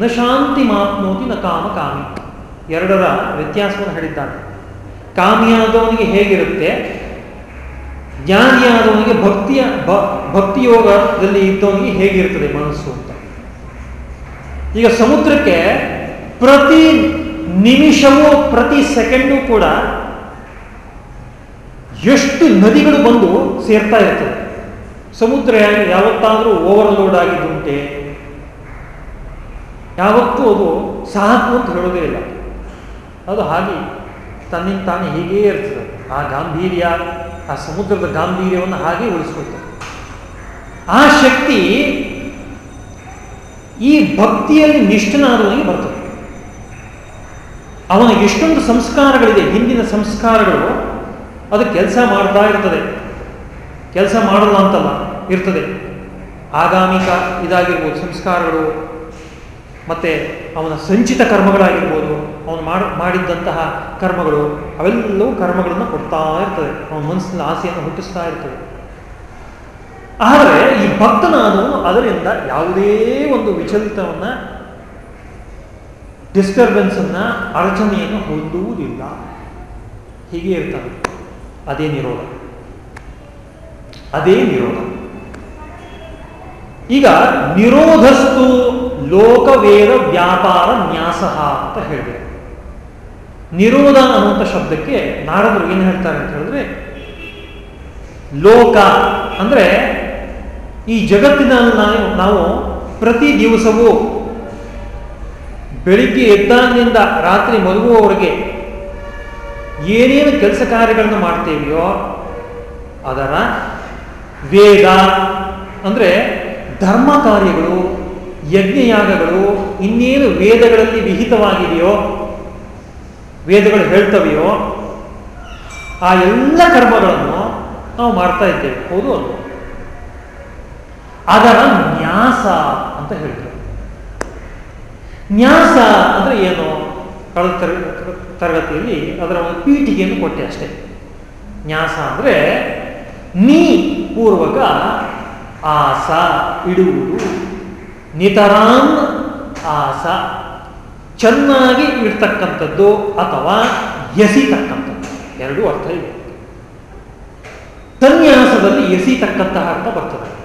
Speaker 1: ನ ಶಾಂತಿ ಮಾಪ್ನೋತಿ ನ ಕಾಮ ಕಾಮಿ. ಎರಡರ ವ್ಯತ್ಯಾಸವನ್ನು ಹೇಳಿದ್ದಾನೆ. ಕಾಮಿಯಾದವನಿಗೆ ಹೇಗಿರುತ್ತೆ? ಜ್ಞಾನಿಯಾದವನಿಗೆ ಭಕ್ತಿಯ ಭಕ್ತಿಯೋಗದಲ್ಲಿ ಇದ್ದವನಿಗೆ ಹೇಗಿರ್ತದೆ ಮನಸ್ಸು ಅಂತ. ಈಗ ಸಮುದ್ರಕ್ಕೆ ಪ್ರತಿ ನಿಮಿಷವೂ, ಪ್ರತಿ ಸೆಕೆಂಡು ಕೂಡ ಎಷ್ಟು ನದಿಗಳು ಬಂದು ಸೇರ್ತಾ ಇರ್ತದೆ. ಸಮುದ್ರ ಯಾವತ್ತಾದರೂ ಓವರ್ಲೋಡ್ ಆಗಿದ್ದುಂಟೆ. ಯಾವತ್ತೂ ಅದು ಸಾಕು ಅಂತ ಹೇಳೋದೇ ಇಲ್ಲ. ಅದು ಹಾಗೆ ತನ್ನಿಂದ ತಾನೇ ಹೀಗೇ ಇರ್ತದೆ. ಆ ಗಾಂಭೀರ್ಯ ಆ ಸಮುದ್ರದ ಗಾಂಭೀರ್ಯವನ್ನು ಹಾಗೆ ಉಳಿಸ್ಕೊಳ್ತಾರೆ. ಆ ಶಕ್ತಿ ಈ ಭಕ್ತಿಯಲ್ಲಿ ನಿಷ್ಠನಾದವನಿಗೆ ಬರ್ತದೆ. ಅವನ ಎಷ್ಟೊಂದು ಸಂಸ್ಕಾರಗಳಿದೆ, ಹಿಂದಿನ ಸಂಸ್ಕಾರಗಳು, ಅದು ಕೆಲಸ ಮಾಡ್ತಾ ಇರ್ತದೆ. ಕೆಲಸ ಮಾಡಲ್ಲ ಅಂತಲ್ಲ, ಇರ್ತದೆ. ಆಗಾಮಿಕ ಇದಾಗಿರ್ಬೋದು ಸಂಸ್ಕಾರಗಳು ಮತ್ತೆ ಅವನ ಸಂಚಿತ ಕರ್ಮಗಳಾಗಿರ್ಬೋದು, ಅವನು ಮಾಡ, ಮಾಡಿದ್ದಂತಹ ಕರ್ಮಗಳು, ಅವೆಲ್ಲವೂ ಕರ್ಮಗಳನ್ನು ಕೊಡ್ತಾ ಇರ್ತದೆ ಅವನ ಮನಸ್ಸಿನ ಆಸೆಯನ್ನು ಹುಟ್ಟಿಸ್ತಾ ಇರ್ತದೆ ಆದರೆ ಈ ಭಕ್ತನಾದವನು ಅದರಿಂದ ಯಾವುದೇ ಒಂದು ವಿಚಲಿತವನ್ನು ಡಿಸ್ಟರ್ಬೆನ್ಸ್ ಅನ್ನ ಅಡಚಣೆಯನ್ನು ಹೊಂದುವುದಿಲ್ಲ. ಹೀಗೆ ಇರ್ತಾನೆ. ಅದೇ ನಿರೋಧ. ಅದೇ ನಿರೋಧ. ಈಗ ನಿರೋಧಸ್ತು ಲೋಕವೇದ ವ್ಯಾಪಾರ ನ್ಯಾಸ ಅಂತ ಹೇಳಿದೆ. ನಿರೋಧ ಅನ್ನುವಂಥ ಶಬ್ದಕ್ಕೆ ನಾರದರು ಏನು ಹೇಳ್ತಾರೆ ಅಂತ ಹೇಳಿದ್ರೆ, ಲೋಕ ಅಂದರೆ ಈ ಜಗತ್ತಿನ ನಾವು ನಾವು ಪ್ರತಿ ದಿವಸವೂ ಬೆಳಿಗ್ಗೆ ಎದ್ದಾಗಿನಿಂದ ರಾತ್ರಿ ಮಲಗುವವರೆಗೆ ಏನೇನು ಕೆಲಸ ಕಾರ್ಯಗಳನ್ನು ಮಾಡ್ತೇವೆಯೋ ಅದರ ವೇದ ಅಂದರೆ ಧರ್ಮ ಕಾರ್ಯಗಳು ಯಜ್ಞಯಾಗಗಳು ಇನ್ನೇನು ವೇದಗಳಲ್ಲಿ ವಿಹಿತವಾಗಿದೆಯೋ ವೇದಗಳು ಹೇಳ್ತವೆಯೋ, ಆ ಎಲ್ಲ ಕರ್ಮಗಳನ್ನು ನಾವು ಮಾಡ್ತಾ ಇದ್ದೇವೆ. ಹೌದು ಅದು ಅದರ ನ್ಯಾಸ ಅಂತ ಹೇಳ್ತಾರೆ. ನ್ಯಾಸ ಅಂದ್ರೆ ಏನು? ಕಳೆದ ತರಗತಿಯಲ್ಲಿ ಅದರ ಒಂದು ಪೀಠಿಗೆಯನ್ನು ಕೊಟ್ಟೆ ಅಷ್ಟೇ. ನ್ಯಾಸ ಅಂದ್ರೆ ನೀ ಪೂರ್ವಕ ಆಸ ಇಡುವುದು. ನಿತರಾನ್ ಆಸ, ಚೆನ್ನಾಗಿ ಇಡ್ತಕ್ಕಂಥದ್ದು ಅಥವಾ ಎಸಿತಕ್ಕಂಥದ್ದು. ಎರಡೂ ಅರ್ಥ ಇದೆ. ಸನ್ಯಾಸದಲ್ಲಿ ಎಸಿತಕ್ಕಂತಹ ಅರ್ಥ ಬರ್ತದೆ.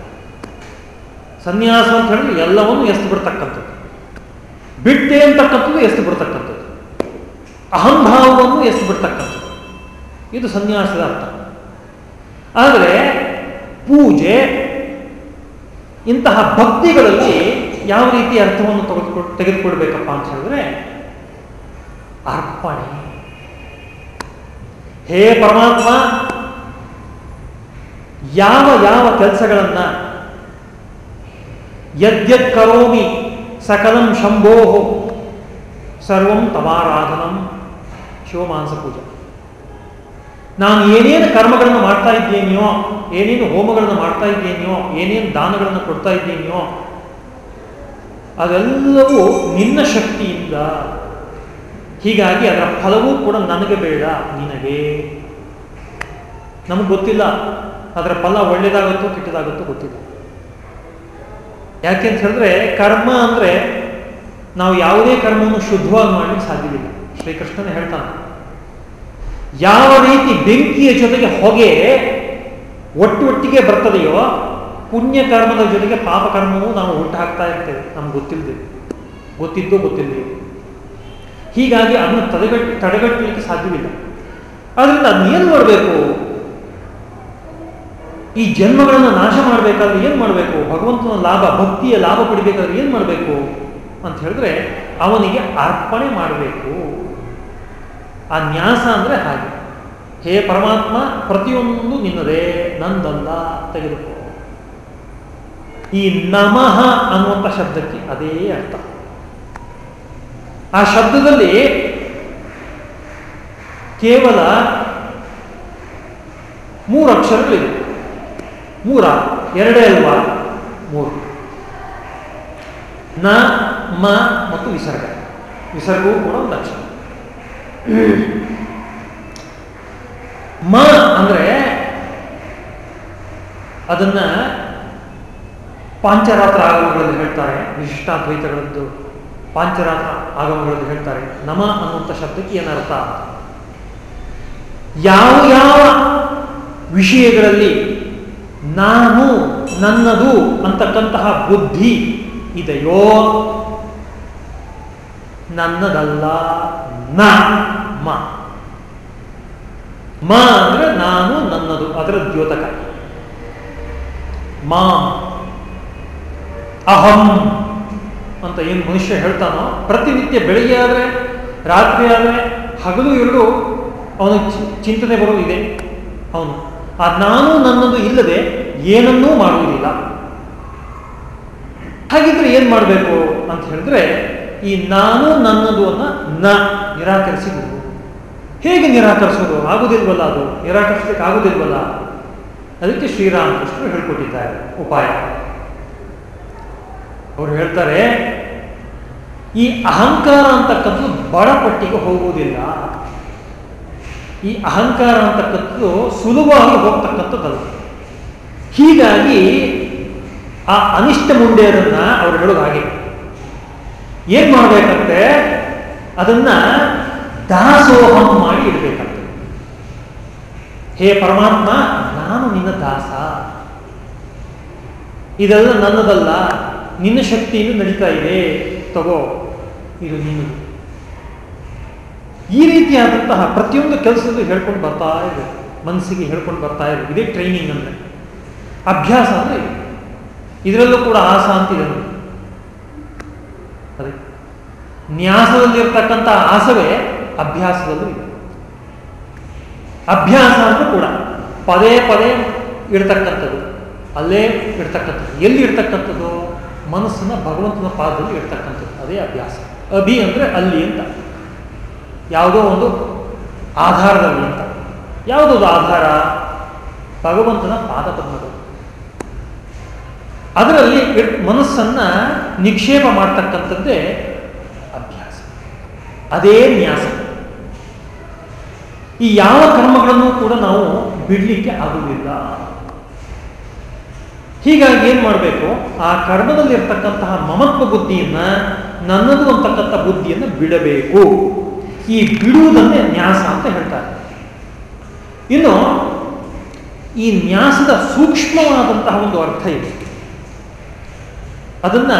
Speaker 1: ಸನ್ಯಾಸ ಅಂತ ಹೇಳಿದ್ರೆ ಎಲ್ಲವನ್ನೂ ಎಸ್ತು ಬಿಡ್ತಕ್ಕಂಥದ್ದು ಬಿಟ್ಟೆ ಅಂತಕ್ಕಂಥದ್ದು ಎಸ್ತು ಬಿಡ್ತಕ್ಕಂಥದ್ದು ಅಹಂಭಾವವನ್ನು ಎಸ್ತು ಬಿಡ್ತಕ್ಕಂಥದ್ದು ಇದು ಸನ್ಯಾಸದ ಅರ್ಥ. ಆದರೆ ಪೂಜೆ ಇಂತಹ ಭಕ್ತಿಗಳಲ್ಲಿ ಯಾವ ರೀತಿ ಅರ್ಥವನ್ನು ತೆಗೆದುಕೊ ತೆಗೆದುಕೊಡ್ಬೇಕಪ್ಪ ಅಂತ ಹೇಳಿದ್ರೆ, ಅರ್ಪಣೆ. ಹೇ ಪರಮಾತ್ಮ, ಯಾವ ಯಾವ ಕೆಲಸಗಳನ್ನ ಯದ್ಯತ್ ಕರೋಮಿ ಸಕಲಂ ಶಂಭೋ ಸರ್ವಂ ತವಾರಾಧನಂ ಶಿವಮಾನಸ ಪೂಜಾ. ನಾನು ಏನೇನು ಕರ್ಮಗಳನ್ನು ಮಾಡ್ತಾ ಇದ್ದೇನೆಯೋ, ಏನೇನು ಹೋಮಗಳನ್ನು ಮಾಡ್ತಾ ಇದ್ದೇನೆಯೋ, ಏನೇನು ದಾನಗಳನ್ನು ಕೊಡ್ತಾ ಇದ್ದೇನೆಯೋ ಅದೆಲ್ಲವೂ ನಿನ್ನ ಶಕ್ತಿಯಿಂದ. ಹೀಗಾಗಿ ಅದರ ಫಲವೂ ಕೂಡ ನನಗೆ ಬೇಡ, ನಿನಗೆ. ನಮಗೆ ಗೊತ್ತಿಲ್ಲ, ಅದರ ಫಲ ಒಳ್ಳೇದಾಗುತ್ತೋ ಕೆಟ್ಟದಾಗುತ್ತೋ ಗೊತ್ತಿಲ್ಲ. ಯಾಕೆ ಅಂತ ಹೇಳಿದ್ರೆ, ಕರ್ಮ ಅಂದರೆ ನಾವು ಯಾವುದೇ ಕರ್ಮವನ್ನು ಶುದ್ಧವಾಗಿ ಮಾಡಲಿಕ್ಕೆ ಸಾಧ್ಯವಿಲ್ಲ. ಶ್ರೀಕೃಷ್ಣನೇ ಹೇಳ್ತಾನೆ ಯಾವ ರೀತಿ ಬೆಂಕಿಯ ಜೊತೆಗೆ ಹೊಗೆ ಒಟ್ಟು ಒಟ್ಟಿಗೆ ಬರ್ತದೆಯೋ ಪುಣ್ಯಕರ್ಮದ ಜೊತೆಗೆ ಪಾಪಕರ್ಮವೂ ನಾವು ಹುಟ್ಟು ಹಾಕ್ತಾ ಇರ್ತೇವೆ. ನಮ್ಗೆ ಗೊತ್ತಿಲ್ಲದೆ ಗೊತ್ತಿದ್ದೋ ಗೊತ್ತಿಲ್ಲದೆ ಹೀಗಾಗಿ ಅದನ್ನು ತಡೆಗಟ್ಟ ತಡೆಗಟ್ಟಲಿಕ್ಕೆ ಸಾಧ್ಯವಿಲ್ಲ. ಆದ್ರಿಂದ ಅದನ್ನೇನು ಮಾಡಬೇಕು? ಈ ಜನ್ಮಗಳನ್ನು ನಾಶ ಮಾಡಬೇಕಾದ್ರೆ ಏನು ಮಾಡಬೇಕು? ಭಗವಂತನ ಲಾಭ, ಭಕ್ತಿಯ ಲಾಭ ಪಡಿಬೇಕಾದ್ರೆ ಏನು ಮಾಡಬೇಕು? ಅಂತ ಹೇಳಿದ್ರೆ ಅವನಿಗೆ ಅರ್ಪಣೆ ಮಾಡಬೇಕು. ಆ ನ್ಯಾಸ ಅಂದರೆ ಹಾಗೆ. ಹೇ ಪರಮಾತ್ಮ, ಪ್ರತಿಯೊಂದು ನಿನ್ನದೇ, ನಂದಲ್ಲ, ತೆಗೆದುಕೋ. ಈ ನಮಃ ಅನ್ನುವಂಥ ಶಬ್ದಕ್ಕೆ ಅದೇ ಅರ್ಥ. ಆ ಶಬ್ದದಲ್ಲಿ ಕೇವಲ ಮೂರು ಅಕ್ಷರಗಳಿವೆ. ಮೂರ, ಎರಡೇ ಅಲ್ವಾ? ಮೂರು. ನ, ಮ ಮತ್ತು ವಿಸರ್ಗ. ವಿಸರ್ಗವು ಕೂಡ ಒಂದು ಅಕ್ಷರ. ಮ ಅಂದ್ರೆ ಅದನ್ನ ಪಾಂಚರಾತ್ರ ಆಗಮಗಳಲ್ಲಿ ಹೇಳ್ತಾರೆ, ವಿಶಿಷ್ಟಾದ್ವೈತಗಳದ್ದು ಪಾಂಚರಾತ್ರ ಆಗಮಗಳಲ್ಲಿ ಹೇಳ್ತಾರೆ. ನಮ ಅನ್ನುವಂಥ ಶಬ್ದಕ್ಕೆ ಏನರ್ಥ ಯಾವ ಯಾವ ವಿಷಯಗಳಲ್ಲಿ ನಾನು ನನ್ನದು ಅಂತಕ್ಕಂತಹ ಬುದ್ಧಿ ಇದೆಯೋ ನನ್ನದಲ್ಲ, ನ, ಮ. ಮ ಅಂದ್ರೆ ನಾನು ನನ್ನದು ಅದರ ದ್ಯೋತಕ. ಮಾ. ಅಹಂ ಅಂತ ಏನು ಮನುಷ್ಯ ಹೇಳ್ತಾನೋ, ಪ್ರತಿನಿತ್ಯ ಬೆಳಿಗ್ಗೆ ಆದರೆ, ರಾತ್ರಿ ಆದರೆ, ಹಗಲು ಎರಡು, ಅವನು ಚಿಂತನೆ ಬರುವುದಿದೆ ಅವನು. ಆ ನಾನು ನನ್ನದು ಇಲ್ಲದೆ ಏನನ್ನೂ ಮಾಡುವುದಿಲ್ಲ. ಹಾಗಿದ್ರೆ ಏನು ಮಾಡಬೇಕು ಅಂತ ಹೇಳಿದ್ರೆ ಈ ನಾನು ನನ್ನದು ಅನ್ನ ನ ನಿರಾಕರಿಸಿದರು ಹೇಗೆ ನಿರಾಕರಿಸೋದು? ಆಗುದಿಲ್ವಲ್ಲ ಅದು? ನಿರಾಕರಿಸಲಿಕ್ಕೆ ಆಗುದಿಲ್ವಲ್ಲ? ಅದಕ್ಕೆ ಶ್ರೀರಾಮಕೃಷ್ಣರು ಹೇಳ್ಕೊಟ್ಟಿದ್ದಾರೆ ಉಪಾಯ. ಅವರು ಹೇಳ್ತಾರೆ, ಈ ಅಹಂಕಾರ ಅಂತಕ್ಕಂಥದ್ದು ಬಡಪಟ್ಟಿಗೆ ಹೋಗುವುದಿಲ್ಲ. ಈ ಅಹಂಕಾರ ಅಂತಕ್ಕಂಥದ್ದು ಸುಲಭವಾಗಿ ಹೋಗ್ತಕ್ಕಂಥದ್ದಲ್ಲ. ಹೀಗಾಗಿ ಆ ಅನಿಷ್ಟ ಮುಂಡೆಯರನ್ನ ಅವರು ಹೇಳೋದು ಹಾಗೆ ಏನ್ ಮಾಡಬೇಕಂತೆ? ಅದನ್ನ ದಾಸೋಹಂ ಮಾಡಿ ಇಡಬೇಕಂತೆ. ಹೇ ಪರಮಾತ್ಮ, ನಾನು ನಿನ್ನ ದಾಸ. ಇದೆಲ್ಲ ನನ್ನದಲ್ಲ, ನಿನ್ನ ಶಕ್ತಿಯನ್ನು ನಡೀತಾ ಇದೆ. ತಗೋ, ಇದು ನೀನು. ಈ ರೀತಿಯಾದಂತಹ ಪ್ರತಿಯೊಂದು ಕೆಲಸದಲ್ಲೂ ಹೇಳ್ಕೊಂಡು ಬರ್ತಾ ಇದೆ. ಮನಸ್ಸಿಗೆ ಹೇಳ್ಕೊಂಡು ಬರ್ತಾ ಇದೆ. ಇದೇ ಟ್ರೈನಿಂಗ್ ಅಂದ್ರೆ. ಅಭ್ಯಾಸ ಅಂದ್ರೆ ಇದರಲ್ಲೂ ಕೂಡ ಆಸ ಅಂತಿದೆ ಅದೇ ನ್ಯಾಸದಲ್ಲಿರ್ತಕ್ಕಂಥ ಆಸವೇ ಅಭ್ಯಾಸದಲ್ಲೂ ಇದೆ. ಅಭ್ಯಾಸ ಅಂತ ಕೂಡ ಪದೇ ಪದೇ ಇಡ್ತಕ್ಕಂಥದ್ದು. ಅಲ್ಲೇ ಇಡ್ತಕ್ಕಂಥದ್ದು. ಎಲ್ಲಿ ಇಡ್ತಕ್ಕಂಥದ್ದು? ಮನಸ್ಸನ್ನ ಭಗವಂತನ ಪಾದದಲ್ಲಿ ಇಡ್ತಕ್ಕಂಥದ್ದು. ಅದೇ ಅಭ್ಯಾಸ. ಅಭಿ ಅಂದರೆ ಅಲ್ಲಿ ಅಂತ. ಯಾವುದೋ ಒಂದು ಆಧಾರದಲ್ಲಿ ಅಂತ. ಯಾವುದೊಂದು ಆಧಾರ? ಭಗವಂತನ ಪಾದಪದ್ಮಗಳು ಅದರಲ್ಲಿ ಮನಸ್ಸನ್ನ ನಿಕ್ಷೇಪ ಮಾಡ್ತಕ್ಕಂಥದ್ದೇ ಅದೇ ನ್ಯಾಸ. ಈ ಯಾವ ಕರ್ಮಗಳನ್ನು ಕೂಡ ನಾವು ಬಿಡಲಿಕ್ಕೆ ಆಗುವುದಿಲ್ಲ. ಹೀಗಾಗಿ ಏನು ಮಾಡಬೇಕು? ಆ ಕರ್ಮದಲ್ಲಿರ್ತಕ್ಕಂತಹ ಮಮತ್ವ ಬುದ್ಧಿಯನ್ನ, ನನ್ನದು ಅಂತಕ್ಕಂಥ ಬುದ್ಧಿಯನ್ನು ಬಿಡಬೇಕು. ಈ ಬಿಡುವುದನ್ನೇ ನ್ಯಾಸ ಅಂತ ಹೇಳ್ತಾರೆ. ಇನ್ನು, ಈ ನ್ಯಾಸದ ಸೂಕ್ಷ್ಮವಾದಂತಹ ಒಂದು ಅರ್ಥ ಇದೆ. ಅದನ್ನ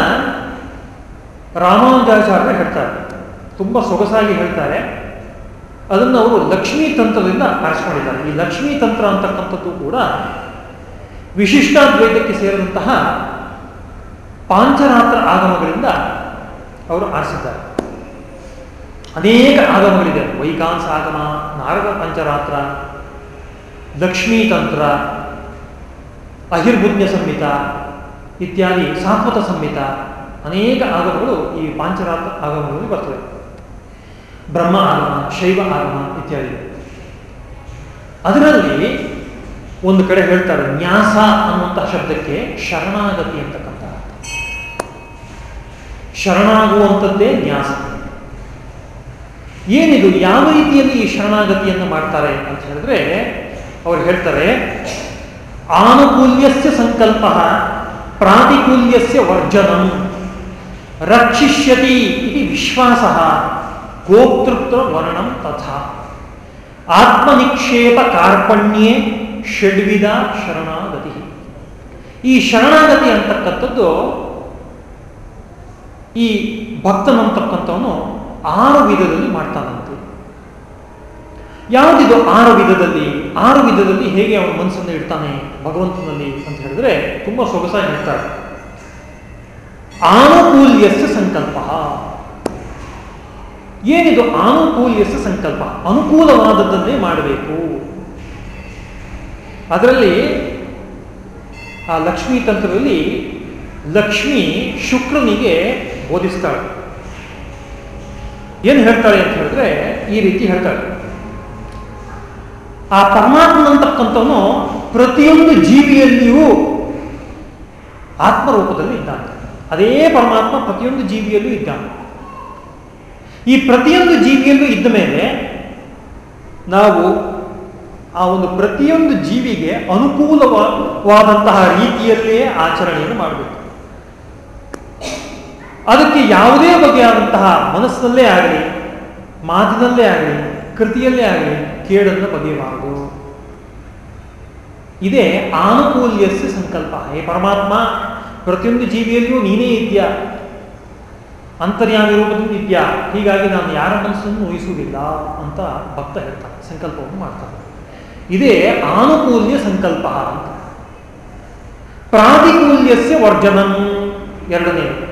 Speaker 1: ರಾಮಾನುಜಾಚಾರ್ಯ ಹೇಳ್ತಾರೆ. ತುಂಬಾ ಸೊಗಸಾಗಿ ಹೇಳ್ತಾರೆ. ಅದನ್ನು ಅವರು ಲಕ್ಷ್ಮೀ ತಂತ್ರದಿಂದ ಆರಿಸ್ಕೊಂಡಿದ್ದಾರೆ. ಈ ಲಕ್ಷ್ಮೀ ತಂತ್ರ ಅಂತಕ್ಕಂಥದ್ದು ಕೂಡ ವಿಶಿಷ್ಟಾದ್ವೈತಕ್ಕೆ ಸೇರಿದಂತಹ ಪಾಂಚರಾತ್ರ ಆಗಮಗಳಿಂದ ಅವರು ಆರಿಸಿದ್ದಾರೆ. ಅನೇಕ ಆಗಮಗಳಿದೆ. ವೈಕಾಂಸ ಆಗಮ, ನಾರದ ಪಂಚರಾತ್ರ, ಲಕ್ಷ್ಮೀ ತಂತ್ರ ಅಹಿರ್ಬುಜ್ಞ ಸಂಹಿತ ಇತ್ಯಾದಿ ಸಾತ್ವತ ಸಂಹಿತ ಅನೇಕ ಆಗಮಗಳು ಈ ಪಾಂಚರಾತ್ರ ಆಗಮಗಳಲ್ಲಿ ಬರ್ತವೆ. ಬ್ರಹ್ಮ ಆರಾಮ ಶೈವ ಆಗಮ ಇತ್ಯಾದಿ. ಅದರಲ್ಲಿ ಒಂದು ಕಡೆ ಹೇಳ್ತಾರೆ ನ್ಯಾಸ ಅನ್ನುವಂತಹ ಶಬ್ದಕ್ಕೆ ಶರಣಾಗತಿ ಅಂತಕ್ಕಂಥ ಶರಣಾಗುವಂಥದ್ದೇ ನ್ಯಾಸ. ಏನಿದು, ಯಾವ ರೀತಿಯಲ್ಲಿ ಈ ಶರಣಾಗತಿಯನ್ನು ಮಾಡ್ತಾರೆ ಅಂತ ಹೇಳಿದ್ರೆ, ಅವ್ರು ಹೇಳ್ತಾರೆ, ಆನುಕೂಲ್ಯಸ್ಯ ಸಂಕಲ್ಪ ಪ್ರಾತಿಕೂಲ್ಯಸ್ಯ ವರ್ಜನಂ ರಕ್ಷಿಷ್ಯತಿ ಇದು ವಿಶ್ವಾಸ. ಗೋತೃತ್ವ ವರ್ಣಂ ತಥಾ. ಆತ್ಮನಿಕ್ಷೇಪ ಕಾರ್ಪಣ್ಯೇ ಷಡ್ವಿಧ ಶರಣಾಗತಿ. ಈ ಶರಣಾಗತಿ ಅಂತಕ್ಕಂಥದ್ದು ಈ ಭಕ್ತನಂತಕ್ಕಂಥವನು ಆರು ವಿಧದಲ್ಲಿ ಮಾಡ್ತಾನಂತೆ. ಯಾವುದಿದು ಆರು ವಿಧದಲ್ಲಿ? ಆರು ವಿಧದಲ್ಲಿ ಹೇಗೆ ಅವನ ಮನಸ್ಸನ್ನು ಇಡ್ತಾನೆ ಭಗವಂತನಲ್ಲಿ ಅಂತ ಹೇಳಿದ್ರೆ ತುಂಬಾ ಸೊಗಸಾಗಿ ಇರ್ತಾರೆ ಆನುಕೂಲ್ಯಸ್ಯ ಸಂಕಲ್ಪ. ಏನಿದು ಆನುಕೂಲ್ಯಸ ಸಂಕಲ್ಪ? ಅನುಕೂಲವಾದದ್ದನ್ನೇ ಮಾಡಬೇಕು. ಅದರಲ್ಲಿ ಆ ಲಕ್ಷ್ಮೀ ತಂತ್ರದಲ್ಲಿ ಲಕ್ಷ್ಮಿ ಶುಕ್ರನಿಗೆ ಬೋಧಿಸ್ತಾಳೆ. ಏನು ಹೇಳ್ತಾಳೆ ಅಂತ ಹೇಳಿದ್ರೆ ಈ ರೀತಿ ಹೇಳ್ತಾಳೆ. ಆ ಪರಮಾತ್ಮ ಅಂತಕ್ಕಂಥವನು ಪ್ರತಿಯೊಂದು ಜೀವಿಯಲ್ಲಿಯೂ ಆತ್ಮರೂಪದಲ್ಲಿ ಇದ್ದಾನೆ. ಅದೇ ಪರಮಾತ್ಮ ಪ್ರತಿಯೊಂದು ಜೀವಿಯಲ್ಲೂ ಇದ್ದಾನೆ. ಈ ಪ್ರತಿಯೊಂದು ಜೀವಿಯಲ್ಲೂ ಇದ್ದ ಮೇಲೆ ನಾವು ಆ ಒಂದು ಪ್ರತಿಯೊಂದು ಜೀವಿಗೆ ಅನುಕೂಲವಾದಂತಹ ರೀತಿಯಲ್ಲಿಯೇ ಆಚರಣೆಯನ್ನು ಮಾಡಬೇಕು. ಅದಕ್ಕೆ ಯಾವುದೇ ಬಗೆಯಾದಂತಹ ಮನಸ್ಸಿನಲ್ಲೇ ಆಗಲಿ, ಮಾತಿನಲ್ಲೇ ಆಗಲಿ, ಕೃತಿಯಲ್ಲೇ ಆಗಲಿ ಕೇಡನ್ನು ಬಗೆಯಬಾರದು. ಇದೇ ಆನುಕೂಲ್ಯಸ್ಯ ಸಂಕಲ್ಪ. ಹೇ ಪರಮಾತ್ಮ, ಪ್ರತಿಯೊಂದು ಜೀವಿಯಲ್ಲಿಯೂ ನೀನೇ ಇದೆಯಾ ಅಂತರ್ಯಾಮಿ ರೂಪದಿಂದ ಇದೆಯಾ ಹೀಗಾಗಿ ನಾನು ಯಾರ ಮನಸ್ಸನ್ನು ಊಹಿಸುವುದಿಲ್ಲ ಅಂತ ಭಕ್ತ ಹೇಳ್ತಾನೆ ಸಂಕಲ್ಪವನ್ನು ಮಾಡ್ತಾನೆ ಇದೇ ಆನುಕೂಲ್ಯ ಸಂಕಲ್ಪ ಅಂತ. ಪ್ರಾತಿಕೂಲ್ಯಸ್ಯ ವರ್ಜನಂ ಎರಡನೇ.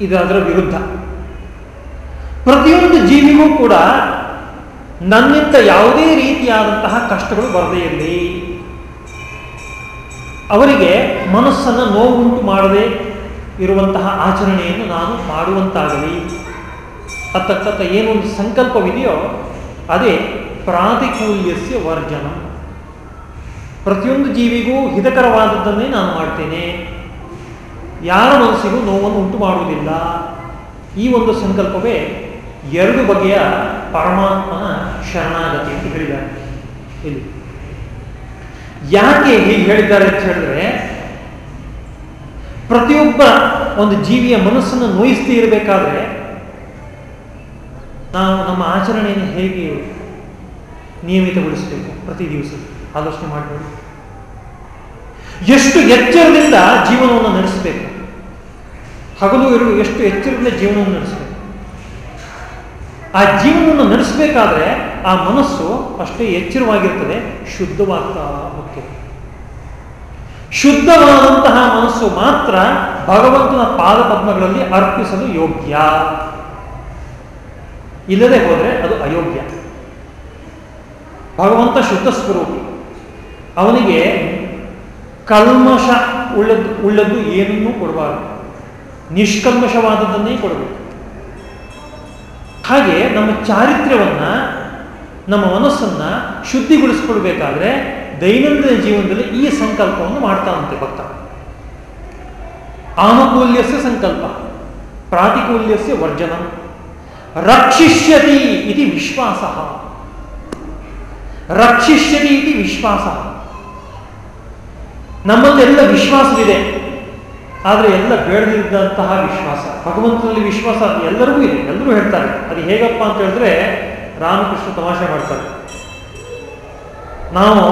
Speaker 1: ಇದು ಅದರ ವಿರುದ್ಧ. ಪ್ರತಿಯೊಂದು ಜೀವಿಗೂ ಕೂಡ ನನ್ನಿಂದ ಯಾವುದೇ ರೀತಿಯಾದಂತಹ ಕಷ್ಟಗಳು ಬರದೇ ಇರಲಿ. ಅವರಿಗೆ ಮನಸ್ಸನ್ನು ನೋವುಂಟು ಮಾಡದೆ ಇರುವಂತಹ ಆಚರಣೆಯನ್ನು ನಾನು ಮಾಡುವಂತಾಗಲಿ. ಅತ್ತತ್ತ ಏನೊಂದು ಸಂಕಲ್ಪವಿದೆಯೋ ಅದೇ ಪ್ರಾತಿಕೂಲ್ಯಸ್ಯ ವರ್ಜನ. ಪ್ರತಿಯೊಂದು ಜೀವಿಗೂ ಹಿತಕರವಾದದ್ದನ್ನೇ ನಾನು ಮಾಡ್ತೇನೆ. ಯಾರ ಮನಸ್ಸಿಗೂ ನೋವನ್ನು ಉಂಟು ಮಾಡುವುದಿಲ್ಲ ಈ ಒಂದು ಸಂಕಲ್ಪವೇ ಎರಡು ಬಗೆಯ ಪರಮಾತ್ಮನ ಶರಣಾಗತಿ ಅಂತ ಹೇಳಿದ್ದಾರೆ. ಇಲ್ಲಿ ಯಾಕೆ ಹೀಗೆ ಹೇಳಿದ್ದಾರೆ ಅಂತ ಹೇಳಿದ್ರೆ ಪ್ರತಿಯೊಬ್ಬ ಒಂದು ಜೀವಿಯ ಮನಸ್ಸನ್ನು ನೋಯಿಸ್ತಿ ಇರಬೇಕಾದ್ರೆ ನಾವು ನಮ್ಮ ಆಚರಣೆಯನ್ನು ಹೇಗೆ ನಿಯಮಿತಗೊಳಿಸಬೇಕು ಪ್ರತಿ ದಿವಸ? ಆಲೋಚನೆ ಮಾಡಬೇಕು ಎಷ್ಟು ಎಚ್ಚರದಿಂದ ಜೀವನವನ್ನು ನಡೆಸಬೇಕು? ಹಗಲು ಇರು ಎಷ್ಟು ಎಚ್ಚರದಿಂದ ಜೀವನವನ್ನು ನಡೆಸಬೇಕು? ಆ ಜೀವನವನ್ನು ನಡೆಸಬೇಕಾದ್ರೆ ಆ ಮನಸ್ಸು ಅಷ್ಟೇ ಎಚ್ಚರವಾಗಿರ್ತದೆ, ಶುದ್ಧವಾಗ್ತಾ ಹೋಗ್ತದೆ. ಶುದ್ಧವಾದಂತಹ ಮನಸ್ಸು ಮಾತ್ರ ಭಗವಂತನ ಪಾದಪದ್ಮಗಳಲ್ಲಿ ಅರ್ಪಿಸಲು ಯೋಗ್ಯ. ಇಲ್ಲದೆ ಹೋದರೆ ಅದು ಅಯೋಗ್ಯ. ಭಗವಂತ ಶುದ್ಧ ಸ್ವರೂಪಿ. ಅವನಿಗೆ ಕಲ್ಮಶ ಉಳ್ಳದ್ದು ಉಳ್ಳದ್ದು ಏನನ್ನೂ ಕೊಡಬಾರದು. ನಿಷ್ಕಲ್ಮಶವಾದದ್ದನ್ನೇ ಕೊಡಬೇಕು. ಹಾಗೆ ನಮ್ಮ ಚಾರಿತ್ರ್ಯವನ್ನು, ನಮ್ಮ ಮನಸ್ಸನ್ನ ಶುದ್ಧಿಗೊಳಿಸ್ಕೊಳ್ಬೇಕಾದ್ರೆ ದೈನಂದಿನ ಜೀವನದಲ್ಲಿ ಈ ಸಂಕಲ್ಪವನ್ನು ಮಾಡ್ತಾನಂತೆ ಭಕ್ತ. ಆನುಕೂಲ್ಯಸ್ಯ ಸಂಕಲ್ಪ, ಪ್ರಾತಿಕೂಲ್ಯಸ್ಯ ವರ್ಜನ, ರಕ್ಷಿಷ್ಯತಿ ಇತಿ ವಿಶ್ವಾಸ. ರಕ್ಷಿಷ್ಯತಿ ಇತಿ ವಿಶ್ವಾಸ. ನಮ್ಮಲ್ಲೆಲ್ಲ ವಿಶ್ವಾಸವಿದೆ, ಆದರೆ ಎಲ್ಲ ಬೇಡದಿದ್ದಂತಹ ವಿಶ್ವಾಸ, ಭಗವಂತನಲ್ಲಿ ವಿಶ್ವಾಸ ಎಲ್ಲರಿಗೂ ಇದೆ, ಎಲ್ಲರೂ ಹೇಳ್ತಾರೆ. ಅದು ಹೇಗಪ್ಪ ಅಂತ ಹೇಳಿದ್ರೆ ರಾಮಕೃಷ್ಣ ತಮಾಷೆ ಮಾಡ್ತಾರೆ. ನಾವು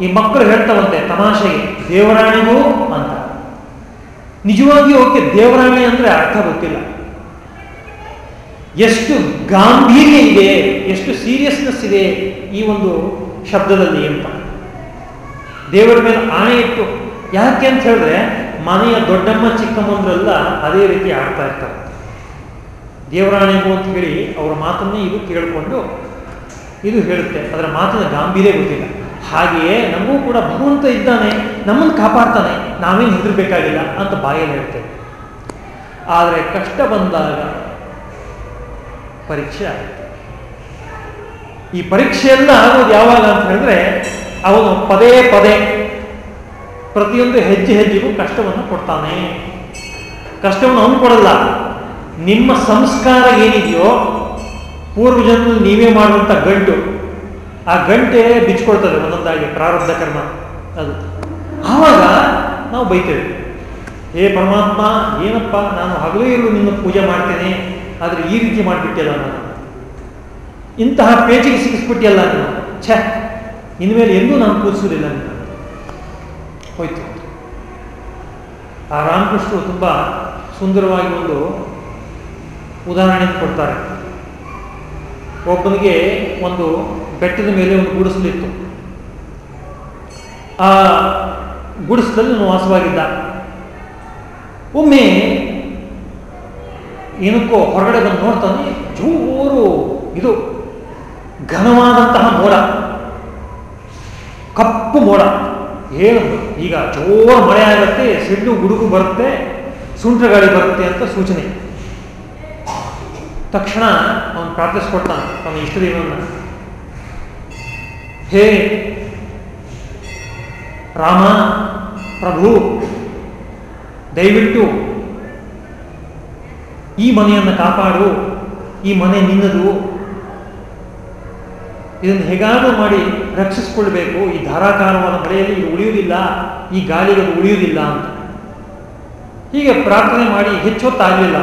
Speaker 1: ಈ ಮಕ್ಕಳು ಹೇಳ್ತಾವಂತೆ, ತಮಾಷೆಗೆ, ದೇವರಾಣಿಗೂ ಅಂತ. ನಿಜವಾಗಿಯೂ ಓಕೆ, ದೇವರಾಣಿ ಅಂದ್ರೆ ಅರ್ಥ ಗೊತ್ತಿಲ್ಲ. ಎಷ್ಟು ಗಾಂಭೀರ್ಯ ಇದೆ, ಎಷ್ಟು ಸೀರಿಯಸ್ನೆಸ್ ಇದೆ ಈ ಒಂದು ಶಬ್ದದಲ್ಲಿ ಅಂತ. ದೇವರ ಮೇಲೆ ಆಣೆ ಇಟ್ಟು, ಯಾಕೆ ಅಂತ ಹೇಳಿದ್ರೆ, ಮನೆಯ ದೊಡ್ಡಮ್ಮ ಚಿಕ್ಕಮ್ಮಂದ್ರೆಲ್ಲ ಅದೇ ರೀತಿ ಆಡ್ತಾ ಇರ್ತಾರೆ. ದೇವರಾಣಿಗೂ ಅಂತ ಹೇಳಿ ಅವರ ಮಾತನ್ನೇ ಇದು ಕೇಳಿಕೊಂಡು ಇದು ಹೇಳುತ್ತೆ. ಅದರ ಮಾತಿನ ಗಾಂಭೀರ್ಯ ಗೊತ್ತಿಲ್ಲ. ಹಾಗೆಯೇ ನಮಗೂ ಕೂಡ ಭಗವಂತ ಇದ್ದಾನೆ, ನಮ್ಮನ್ನು ಕಾಪಾಡ್ತಾನೆ, ನಾವೇನು ಹೆದರ್ಬೇಕಾಗಿಲ್ಲ ಅಂತ ಬಾಯಲ್ಲಿ ಹೇಳ್ತೇವೆ. ಆದರೆ ಕಷ್ಟ ಬಂದಾಗ ಪರೀಕ್ಷೆ ಆಗುತ್ತೆ. ಈ ಪರೀಕ್ಷೆಯನ್ನು ಆಗೋದು ಯಾವಾಗ ಅಂತ ಹೇಳಿದ್ರೆ, ಅವನು ಪದೇ ಪದೇ ಪ್ರತಿಯೊಂದು ಹೆಜ್ಜೆ ಹೆಜ್ಜೆಗೂ ಕಷ್ಟವನ್ನು ಕೊಡ್ತಾನೆ. ಕಷ್ಟವನ್ನು ಅವನು ಕೊಡಲ್ಲ. ನಿಮ್ಮ ಸಂಸ್ಕಾರ ಏನಿದೆಯೋ, ಪೂರ್ವಜನ್ಮದಲ್ಲಿ ನೀವೇ ಮಾಡುವಂಥ ಗಂಟು ಆ ಗಂಟೆ ಬಿಚ್ಕೊಳ್ತದೆ ಒಂದೊಂದಾಗಿ ಪ್ರಾರಬ್ಧ ಕರ್ಮ ಅದು. ಆವಾಗ ನಾವು ಬೈತೇವೆ ಹೇ ಪರಮಾತ್ಮ, ಏನಪ್ಪ, ನಾನು ಹಗಲೇ ಇರಲು ನಿನ್ನ ಪೂಜೆ ಮಾಡ್ತೇನೆ, ಆದರೆ ಈ ರೀತಿ ಮಾಡಿಬಿಟ್ಟಿಲ್ಲ ನಾನು. ಇಂತಹ ಪೇಚಿಗೆ ಸಿಗಿಸ್ಬಿಟ್ಟಿಯಲ್ಲ ನೀನು. ಛೆ, ಇನ್ಮೇಲೆ ಎಂದೂ ನಾನು ಪೂಜಿಸುವುದಿಲ್ಲ ನೀನು. ಹೋಯ್ತು. ಆ ರಾಮಕೃಷ್ಣರು ತುಂಬ ಸುಂದರವಾಗಿ ಒಂದು ಉದಾಹರಣೆಯನ್ನು ಕೊಡ್ತಾರೆ. ಒಬ್ಬನಿಗೆ ಒಂದು ಬೆಟ್ಟದ ಮೇಲೆ ಒಂದು ಗುಡಿಸಲಿತ್ತು ಆ ಗುಡಿಸದಲ್ಲಿ ವಾಸವಾಗಿದ್ದ. ಒಮ್ಮೆ ಏನಕ್ಕೋ ಹೊರಗಡೆ ಬಂದು ನೋಡ್ತಾನೆ, ಜೋರು ಇದು ಘನವಾದಂತಹ ಮೋಡ. ಕಪ್ಪು ಮೋಡ. ಏನು? ಈಗ ಜೋರು ಮಳೆ ಆಗುತ್ತೆ ಸಿಡ್ಡು ಗುಡುಗು ಬರುತ್ತೆ ಸುಂಟ್ರ ಗಾಳಿ ಬರುತ್ತೆ ಅಂತ ಸೂಚನೆ. ತಕ್ಷಣ ಅವನು ಪ್ರಾರ್ಥಿಸ್ಕೊಡ್ತಾನೆ ಅವನ ಇಷ್ಟದೇವನ್ನ ಹೇ ರಾಮ, ಪ್ರಭು, ದಯವಿಟ್ಟು ಈ ಮನೆಯನ್ನು ಕಾಪಾಡು, ಈ ಮನೆ ನಿನ್ನದು. ಇದನ್ನು ಹೇಗಾದರೂ ಮಾಡಿ ರಕ್ಷಿಸಿಕೊಳ್ಬೇಕು. ಈ ಧಾರಾಕಾರವಾದ ಮಳೆಯಲ್ಲಿ ಇದು ಉಳಿಯುವುದಿಲ್ಲ, ಈ ಗಾಳಿಗೆ ಉಳಿಯುವುದಿಲ್ಲ ಅಂತ. ಹೀಗೆ ಪ್ರಾರ್ಥನೆ ಮಾಡಿ ಹೆಚ್ಚೊತ್ತಾಗಲಿಲ್ಲ.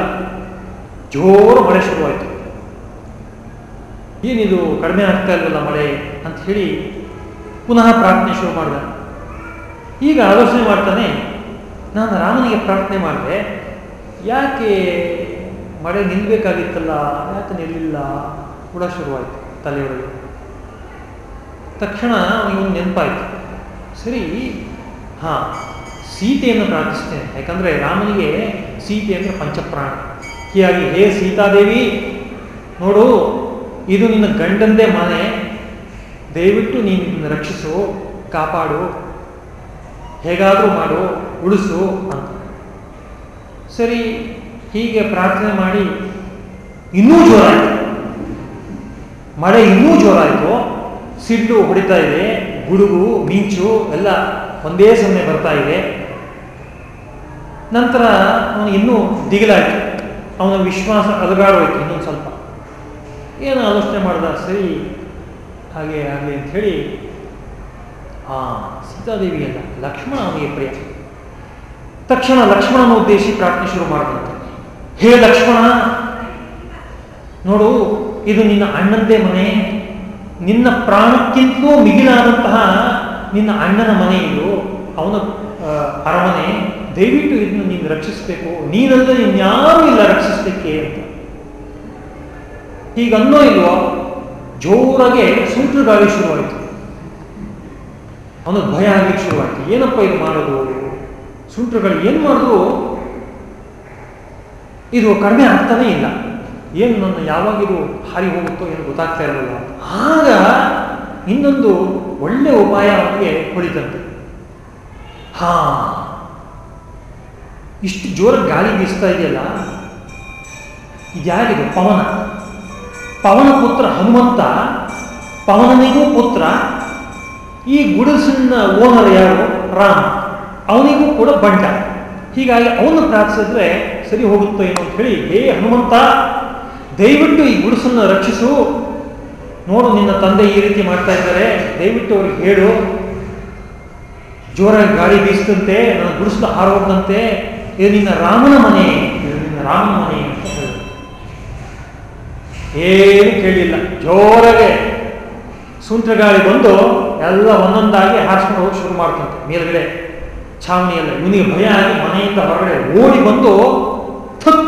Speaker 1: ಜೋರು ಮಳೆ ಶುರುವಾಯಿತು. ಏನಿದು ಕಡಿಮೆ ಆಗ್ತಾ ಇರಲಿಲ್ಲ ಮಳೆ ಅಂತ ಹೇಳಿ ಪುನಃ ಪ್ರಾರ್ಥನೆ ಶುರು ಮಾಡಿದೆ. ಈಗ ಆಲೋಚನೆ ಮಾಡ್ತಾನೆ, ನಾನು ರಾಮನಿಗೆ ಪ್ರಾರ್ಥನೆ ಮಾಡಿದೆ, ಯಾಕೆ ಮಳೆ ನಿಲ್ಬೇಕಾಗಿತ್ತಲ್ಲ, ಯಾಕೆ ನಿಲ್ಲಿಲ್ಲ? ಕೂಡ ಶುರುವಾಯಿತು ತಲೆಯೊಳಗೆ. ತಕ್ಷಣ ಅವನಿಗೆ ನೆನಪಾಯಿತು. ಸರಿ, ಹಾಂ, ಸೀತೆಯನ್ನು ಪ್ರಾರ್ಥಿಸ್ತೇನೆ. ಯಾಕಂದರೆ ರಾಮನಿಗೆ ಸೀತೆ ಅಂದರೆ ಪಂಚಪ್ರಾಣ. ಹೀಗಾಗಿ ಹೇ ಸೀತಾದೇವಿ, ನೋಡು, ಇದು ನಿನ್ನ ಗಂಡಂದೇ ಮನೆ. ದಯವಿಟ್ಟು ನೀನು ರಕ್ಷಿಸು, ಕಾಪಾಡು, ಹೇಗಾದರೂ ಮಾಡು, ಉಳಿಸು ಅಂತ. ಸರಿ, ಹೀಗೆ ಪ್ರಾರ್ಥನೆ ಮಾಡಿ ಇನ್ನೂ ಜೋರಾಯಿತು. ಮಳೆ ಇನ್ನೂ ಜೋರಾಯಿತು. ಸಿಡ್ಡು ಹೊಡಿತಾ ಇದೆ, ಗುಡುಗು, ಮಿಂಚು ಎಲ್ಲ ಒಂದೇ ಸಮಯ ಬರ್ತಾ ಇದೆ. ನಂತರ ಅವನು ಇನ್ನೂ ದಿಗಿಲಾಯಿತು. ಅವನ ವಿಶ್ವಾಸ ಅಲಗಾಡೋಯ್ತು ಇನ್ನೊಂದು ಸ್ವಲ್ಪ. ಏನು ಆಲೋಚನೆ ಮಾಡ್ದ, ಸರಿ, ಹಾಗೆ ಆಗಲಿ ಅಂತ ಹೇಳಿ, ಆ ಸೀತಾದೇವಿ ಅಲ್ಲ ಲಕ್ಷ್ಮಣ ಅವನಿಗೆ ಪ್ರಿಯ. ತಕ್ಷಣ ಲಕ್ಷ್ಮಣನ ಉದ್ದೇಶಿ ಪ್ರಾರ್ಥನೆ ಶುರು ಮಾಡಿದಂತೆ. ಹೇ ಲಕ್ಷ್ಮಣ, ನೋಡು, ಇದು ನಿನ್ನ ಅಣ್ಣಂದೇ ಮನೆ. ನಿನ್ನ ಪ್ರಾಣಕ್ಕಿಂತಲೂ ಮಿಗಿಲಾದಂತಹ ನಿನ್ನ ಅಣ್ಣನ ಮನೆ ಇದು. ಅವನ ಅರಮನೆ. ದಯವಿಟ್ಟು ಇದನ್ನು ನೀನು ರಕ್ಷಿಸಬೇಕು. ನೀನಲ್ಲದೆ ಇನ್ಯಾರೂ ಇಲ್ಲ ರಕ್ಷಿಸಲಿಕ್ಕೆ ಅಂತ. ಹೀಗನ್ನೋ ಇಲ್ವೋ? ಜೋರಾಗೆ ಸೂತ್ರಗಾಳಿ ಗಾಳಿ ಶುರುವಾಯಿತು. ಅವನಿಗೆ ಭಯ ಆಗಲಿಕ್ಕೆ ಶುರುವಾಯಿತು. ಏನಪ್ಪ ಇದು ಮಾಡೋದು? ಸೂತ್ರಗಳು ಏನು ಮಾಡೋದು ಇದು ಕಡಿಮೆ ಆಗ್ತಾನೇ ಇಲ್ಲ. ಏನು ನನ್ನ ಯಾವಾಗ ಇದು ಹಾರಿ ಹೋಗುತ್ತೋ ಏನು ಗೊತ್ತಾಗ್ತಾ ಇರಲಿಲ್ಲ. ಆಗ ಇನ್ನೊಂದು ಒಳ್ಳೆ ಉಪಾಯ ಅವನಿಗೆ ಹೊಳಿತಂತೆ. ಹಾ. ಇಷ್ಟು ಜೋರ ಗಾಳಿ ಬೀಸ್ತಾ ಇದೆಯಲ್ಲ? ಇದ್ಯಾರಿದು ಪವನ. ಪವನ ಪುತ್ರ ಹನುಮಂತ, ಪವನನಿಗೂ ಪುತ್ರ, ಈ ಗುಡಿಸಿನ ಓನರ್ ಯಾರು? ರಾಮ. ಅವನಿಗೂ ಕೂಡ ಬಂಟ. ಹೀಗಾಗಿ ಅವನು ಪ್ರಾರ್ಥಿಸಿದ್ರೆ ಸರಿ ಹೋಗುತ್ತೋ ಏನೋ ಅಂತ ಹೇಳಿ, ಹೇ ಹನುಮಂತ, ದಯವಿಟ್ಟು ಈ ಗುಡಿಸನ್ನ ರಕ್ಷಿಸು. ನೋಡು, ನಿನ್ನ ತಂದೆ ಈ ರೀತಿ ಮಾಡ್ತಾ ಇದ್ದಾರೆ. ದಯವಿಟ್ಟು ಅವ್ರಿಗೆ ಹೇಳು. ಜೋರಾಗಿ ಗಾಳಿ ಬೀಸ್ತಂತೆ, ನನ್ನ ಗುಡಿಸಲು ಹಾರೋದಂತೆ ಇದು ನಿನ್ನ ರಾಮನ ಮನೆ, ಇದು ನಿನ್ನ ರಾಮನ ಮನೆ ಅಂತ ಹೇಳಿದ್ರು ಏನು ಕೇಳಿಲ್ಲ. ಜೋರಾಗೆ ಸುಂಟ್ರಗಾಳಿ ಬಂದು ಎಲ್ಲ ಒಂದೊಂದಾಗಿ ಹಾರಿಸ್ಕೊಂಡು ಹೋಗಿ ಶುರು ಮಾಡ್ತಂತೆ. ಮೇಲ್ಗಡೆ ಛಾವಣಿಯಲ್ಲ ಇವನಿಗೆ ಭಯ ಆಗಿ ಮನೆಯಿಂದ ಹೊರಗಡೆ ಓಡಿ ಬಂದು ಥತ್